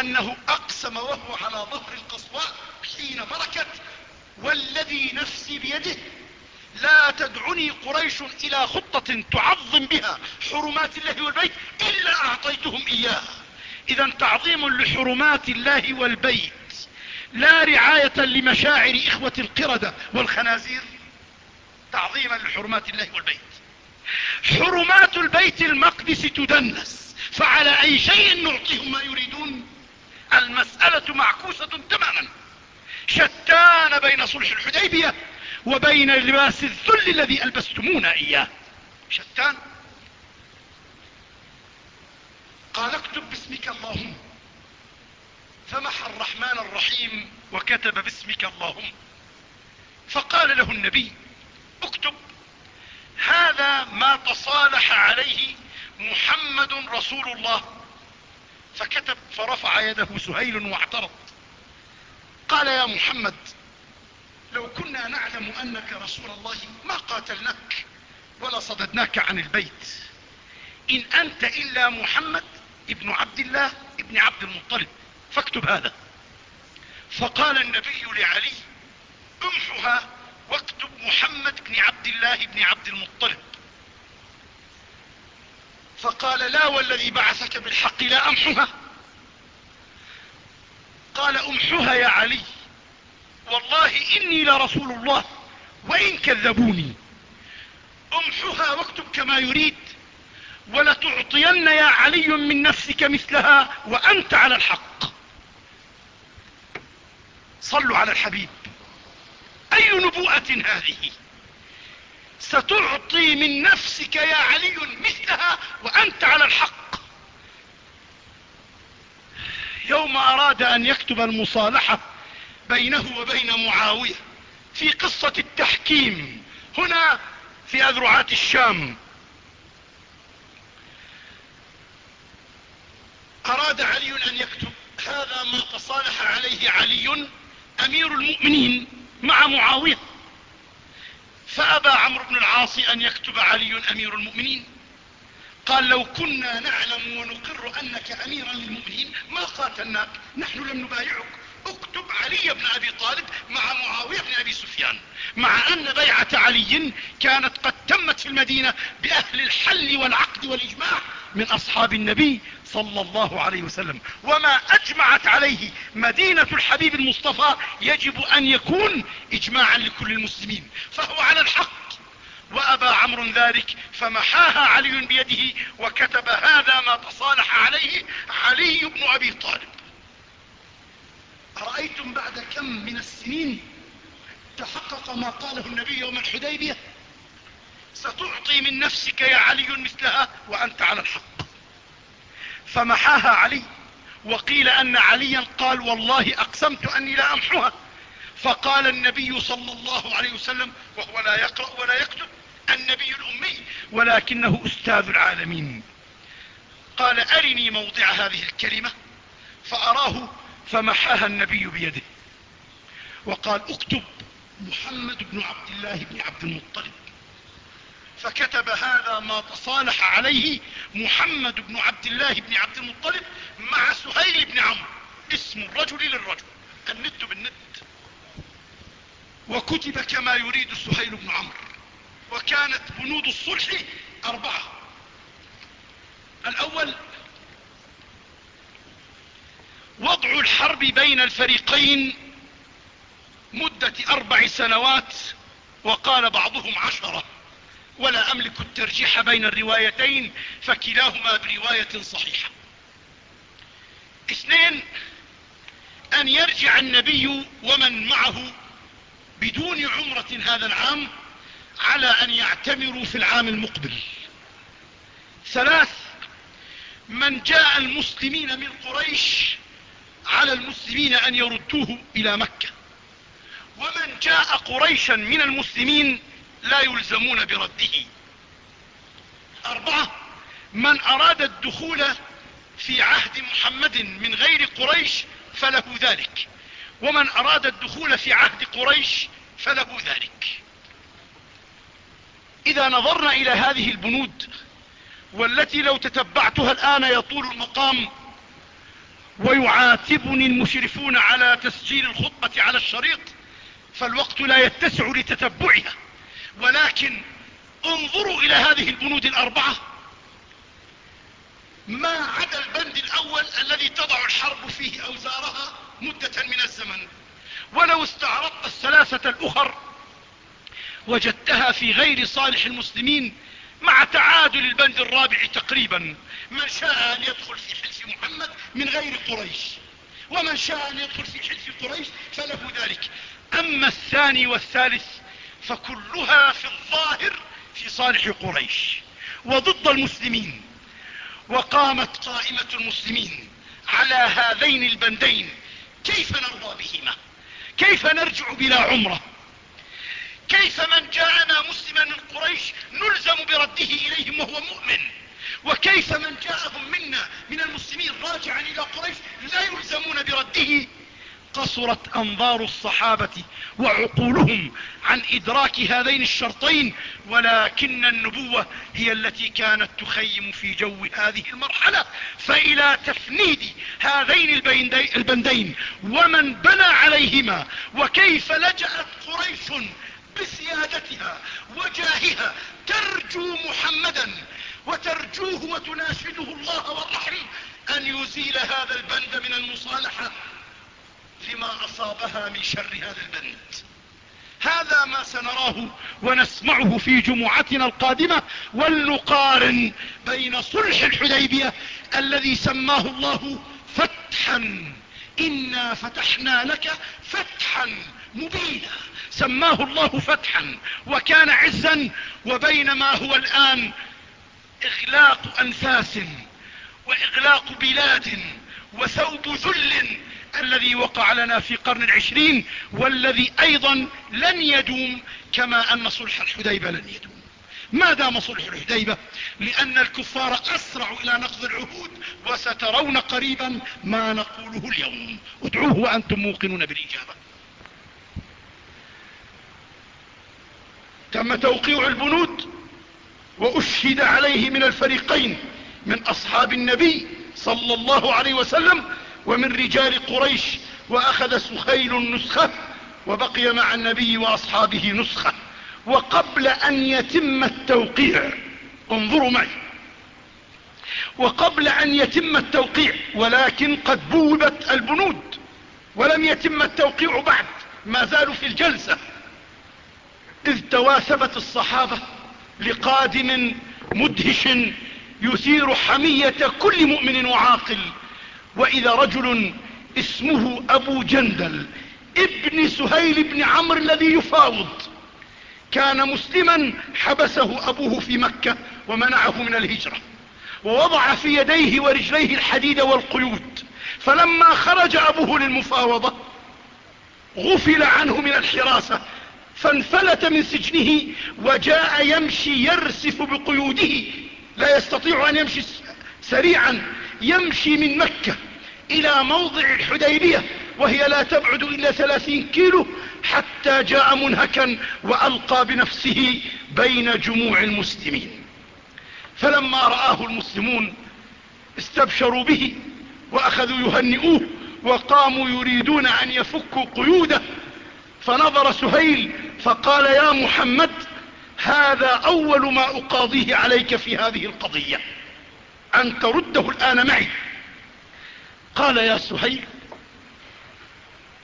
أنه أقسم وهو على ظهر القصواء حين بركت والذي نفسي بيده. لا تدعني قريش إلى خطة تعظم بها حرمات الله والبيت إلا أعطيتهم إياها. إذا تعظيم لحرمات الله والبيت لا رعاية لمشاعر إخوة القردة والخنازير. تعظيما لحرمات الله والبيت. حرمات البيت المقدس تدنس فعلى أي شيء نعطيهم ما يريدون؟ المسألة معكوسة تماما. شتان بين صلح الحديبية وبين لباس الذل الذي ألبستمونا إياه. شتان؟ قال اكتب باسمك اللهم. فمحى الرحمن الرحيم وكتب باسمك اللهم. فقال له النبي اكتب. هذا ما تصالح عليه محمد رسول الله فكتب فرفع يده سهيل واعترض. قال يا محمد لو كنا نعلم أنك رسول الله ما قاتلناك ولا صددناك عن البيت. إن أنت إلا محمد ابن عبد الله ابن عبد المطلب. فاكتب هذا. فقال النبي لعلي امحها واكتب محمد بن عبد الله بن عبد المطلب. فقال لا والذي بعثك بالحق لا أمحها. قال أمحها يا علي. والله إني لرسول الله وإن كذبوني. أمحها واكتب كما يريد. ولتعطين يا علي من نفسك مثلها وأنت على الحق. صلوا على الحبيب. أي نبوءة هذه؟ ستعطي من نفسك يا علي مثلها وأنت على الحق. يوم أراد أن يكتب المصالحة بينه وبين معاوية في قصة التحكيم هنا في أذرعات الشام. أراد علي أن يكتب هذا ما تصالح عليه علي أمير المؤمنين مع معاوية. فأبى عمرو بن العاص أن يكتب علي أمير المؤمنين. قال لو كنا نعلم ونقر أنك اميرا للمؤمنين ما قاتلناك؟ نحن لم نبايعك. اكتب علي بن أبي طالب مع معاوية بن أبي سفيان مع أن بيعة علي كانت قد تمت في المدينة بأهل الحل والعقد والإجماع. من أصحاب النبي صلى الله عليه وسلم. وما أجمعت عليه مدينة الحبيب المصطفى يجب أن يكون اجماعا لكل المسلمين. فهو على الحق. وابى عمرو ذلك فمحاها علي بيده وكتب هذا ما تصالح عليه علي بن أبي طالب. أرأيتم بعد كم من السنين تحقق ما قاله النبي يوم الحديبية؟ ستعطي من نفسك يا علي مثلها وأنت على الحق. فمحاها علي وقيل أن عليا قال والله أقسمت أني لا أمحها فقال النبي صلى الله عليه وسلم وهو لا يقرأ ولا يكتب النبي الأمي ولكنه أستاذ العالمين. قال أرني موضع هذه الكلمة فأراه فمحاها النبي بيده. وقال اكتب محمد بن عبد الله بن عبد المطلب. فكتب هذا ما تصالح عليه محمد بن عبد الله بن عبد المطلب مع سهيل بن عمرو. اسم الرجل للرجل. الند بالند. وكتب كما يريد سهيل بن عمرو. وكانت بنود الصلح أربعة. الأول وضع الحرب بين الفريقين مدة أربع سنوات وقال بعضهم عشرة. ولا أملك الترجيح بين الروايتين فكلاهما برواية صحيحة. اثنين أن يرجع النبي ومن معه بدون عمرة هذا العام على أن يعتمروا في العام المقبل. ثلاث من جاء المسلمين من قريش على المسلمين أن يردوه إلى مكة. ومن جاء قريشا من المسلمين لا يلزمون برده. أربعة من أراد الدخول في عهد محمد من غير قريش فله ذلك. ومن أراد الدخول في عهد قريش فله ذلك. إذا نظرنا إلى هذه البنود والتي لو تتبعتها الآن يطول المقام ويعاتبني المشرفون على تسجيل الخطبة على الشريط فالوقت لا يتسع لتتبعها. ولكن انظروا إلى هذه البنود الأربعة. ما عدا البند الأول الذي تضع الحرب فيه أوزارها مدة من الزمن. ولو استعرضت الثلاثة الأخر وجدتها في غير صالح المسلمين مع تعادل البند الرابع تقريبا. من شاء أن يدخل في حلف محمد من غير قريش. ومن شاء أن يدخل في حلف قريش فله ذلك. أما الثاني والثالث فكلها في الظاهر في صالح قريش وضد المسلمين. وقامت قائمة المسلمين على هذين البندين. كيف نرضى بهما؟ كيف نرجع بلا عمرة؟ كيف من جاءنا مسلما من قريش نلزم برده إليهم وهو مؤمن؟ وكيف من جاءهم منا من المسلمين راجعا إلى قريش لا يلزمون برده قصرت أنظار الصحابة وعقولهم عن إدراك هذين الشرطين ولكن النبوة هي التي كانت تخيم في جو هذه المرحلة. فإلى تفنيد هذين البندين ومن بنى عليهما وكيف لجأت قريش بسيادتها وجاهها ترجو محمدا وترجوه وتناشده الله والرحيم أن يزيل هذا البند من المصالحة. لما أصابها من شر هذا البند. هذا ما سنراه ونسمعه في جمعتنا القادمة ولنقارن بين صلح الحديبية الذي سماه الله فتحا. إنا فتحنا لك فتحا مبينا. سماه الله فتحا وكان عزا وبينما هو الآن إغلاق أنفاس وإغلاق بلاد وثوب ذل الذي وقع لنا في قرن العشرين والذي أيضا لن يدوم كما أن صلح الحديبة لن يدوم. ما دام صلح الحديبة؟ لأن الكفار أسرعوا إلى نقض العهود وسترون قريبا ما نقوله اليوم. ادعوه وأنتم موقنون بالإجابة. تم توقيع البنود وأشهد عليه من الفريقين من أصحاب النبي صلى الله عليه وسلم ومن رجال قريش وأخذ سخيل النسخة وبقي مع النبي وأصحابه نسخة وقبل أن يتم التوقيع. انظروا معي. وقبل أن يتم التوقيع ولكن قد بوبت البنود ولم يتم التوقيع بعد ما زالوا في الجلسة. إذ تواثبت الصحابة لقادم مدهش يثير حمية كل مؤمن وعاقل وإذا رجل اسمه أبو جندل ابن سهيل بن عمرو الذي يفاوض. كان مسلما حبسه أبوه في مكة ومنعه من الهجرة ووضع في يديه ورجليه الحديد والقيود. فلما خرج أبوه للمفاوضة غفل عنه من الحراسة فانفلت من سجنه وجاء يمشي يرسف بقيوده. لا يستطيع أن يمشي سريعا يمشي من مكة. إلى موضع الحديبية وهي لا تبعد إلا ثلاثين كيلو حتى جاء منهكا وألقى بنفسه بين جموع المسلمين. فلما رآه المسلمون استبشروا به وأخذوا يهنئوه وقاموا يريدون أن يفكوا قيوده فنظر سهيل فقال يا محمد هذا أول ما أقاضيه عليك في هذه القضية. أن ترده الآن معي. قال يا سهيل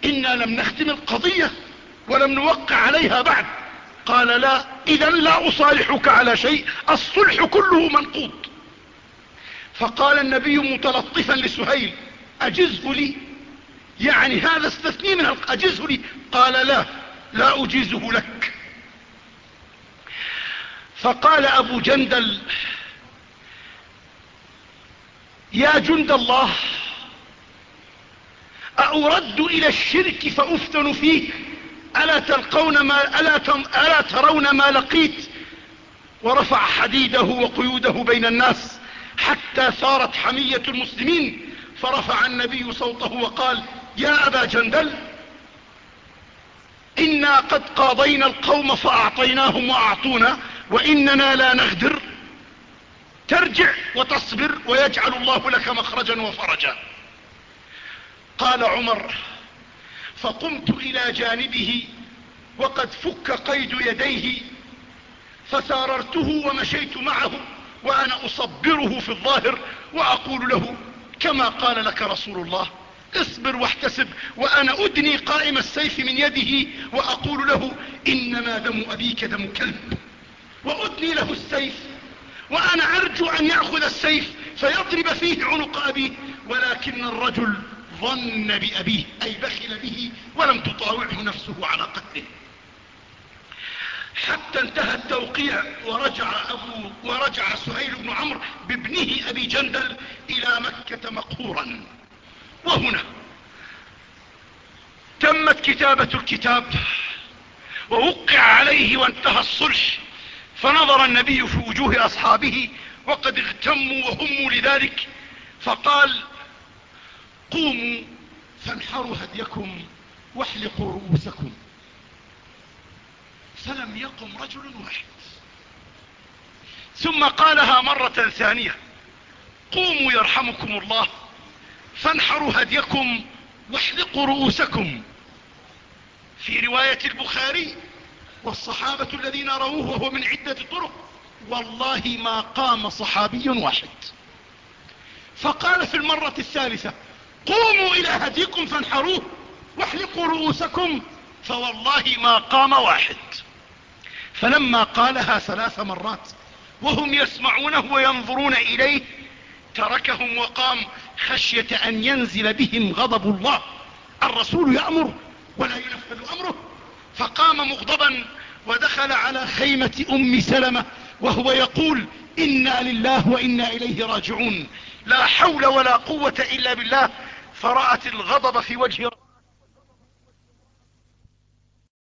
إنا لم نختم القضية ولم نوقع عليها بعد. قال لا إذا لا أصالحك على شيء الصلح كله منقوض فقال النبي متلطفا لسهيل أجزه لي؟ يعني هذا استثني من أجزه لي؟ قال لا لا أجيزه لك. فقال أبو جندل يا جند الله أأرد إلى الشرك فأفتن فيه. ألا تلقون ما ألا, تم ألا ترون ما لقيت؟ ورفع حديده وقيوده بين الناس حتى ثارت حمية المسلمين. فرفع النبي صوته وقال يا أبا جندل إنا قد قاضينا القوم فأعطيناهم وأعطونا وإننا لا نغدر. ترجع وتصبر ويجعل الله لك مخرجا وفرجا. قال عمر فقمت إلى جانبه وقد فك قيد يديه فساررته ومشيت معه وأنا أصبره في الظاهر وأقول له كما قال لك رسول الله اصبر واحتسب وأنا أدني قائم السيف من يده وأقول له إنما دم أبيك دم كلب وأدني له السيف وأنا أرجو أن يأخذ السيف فيضرب فيه عنق أبيه ولكن الرجل ظن بأبيه أي بخل به ولم تطاوعه نفسه على قتله. حتى انتهى التوقيع ورجع, أبو ورجع سهيل بن عمرو بابنه أبي جندل إلى مكة مقهورا. وهنا تمت كتابة الكتاب ووقع عليه وانتهى الصلح فنظر النبي في وجوه أصحابه وقد اغتموا وهموا لذلك فقال قوموا فانحروا هديكم واحلقوا رؤوسكم. فلم يقم رجل واحد. ثم قالها مرة ثانية قوموا يرحمكم الله فانحروا هديكم واحلقوا رؤوسكم. في رواية البخاري والصحابة الذين رووه وهو من عدة طرق والله ما قام صحابي واحد. فقال في المرة الثالثة قوموا إلى هديكم فانحروه واحلقوا رؤوسكم. فوالله ما قام واحد. فلما قالها ثلاث مرات وهم يسمعونه وينظرون إليه تركهم وقام خشية أن ينزل بهم غضب الله. الرسول يأمر ولا ينفذ أمره. فقام مغضبا ودخل على خيمة أم سلمة وهو يقول إنا لله وإنا إليه راجعون. لا حول ولا قوة إلا بالله. فرأت الغضب في وجه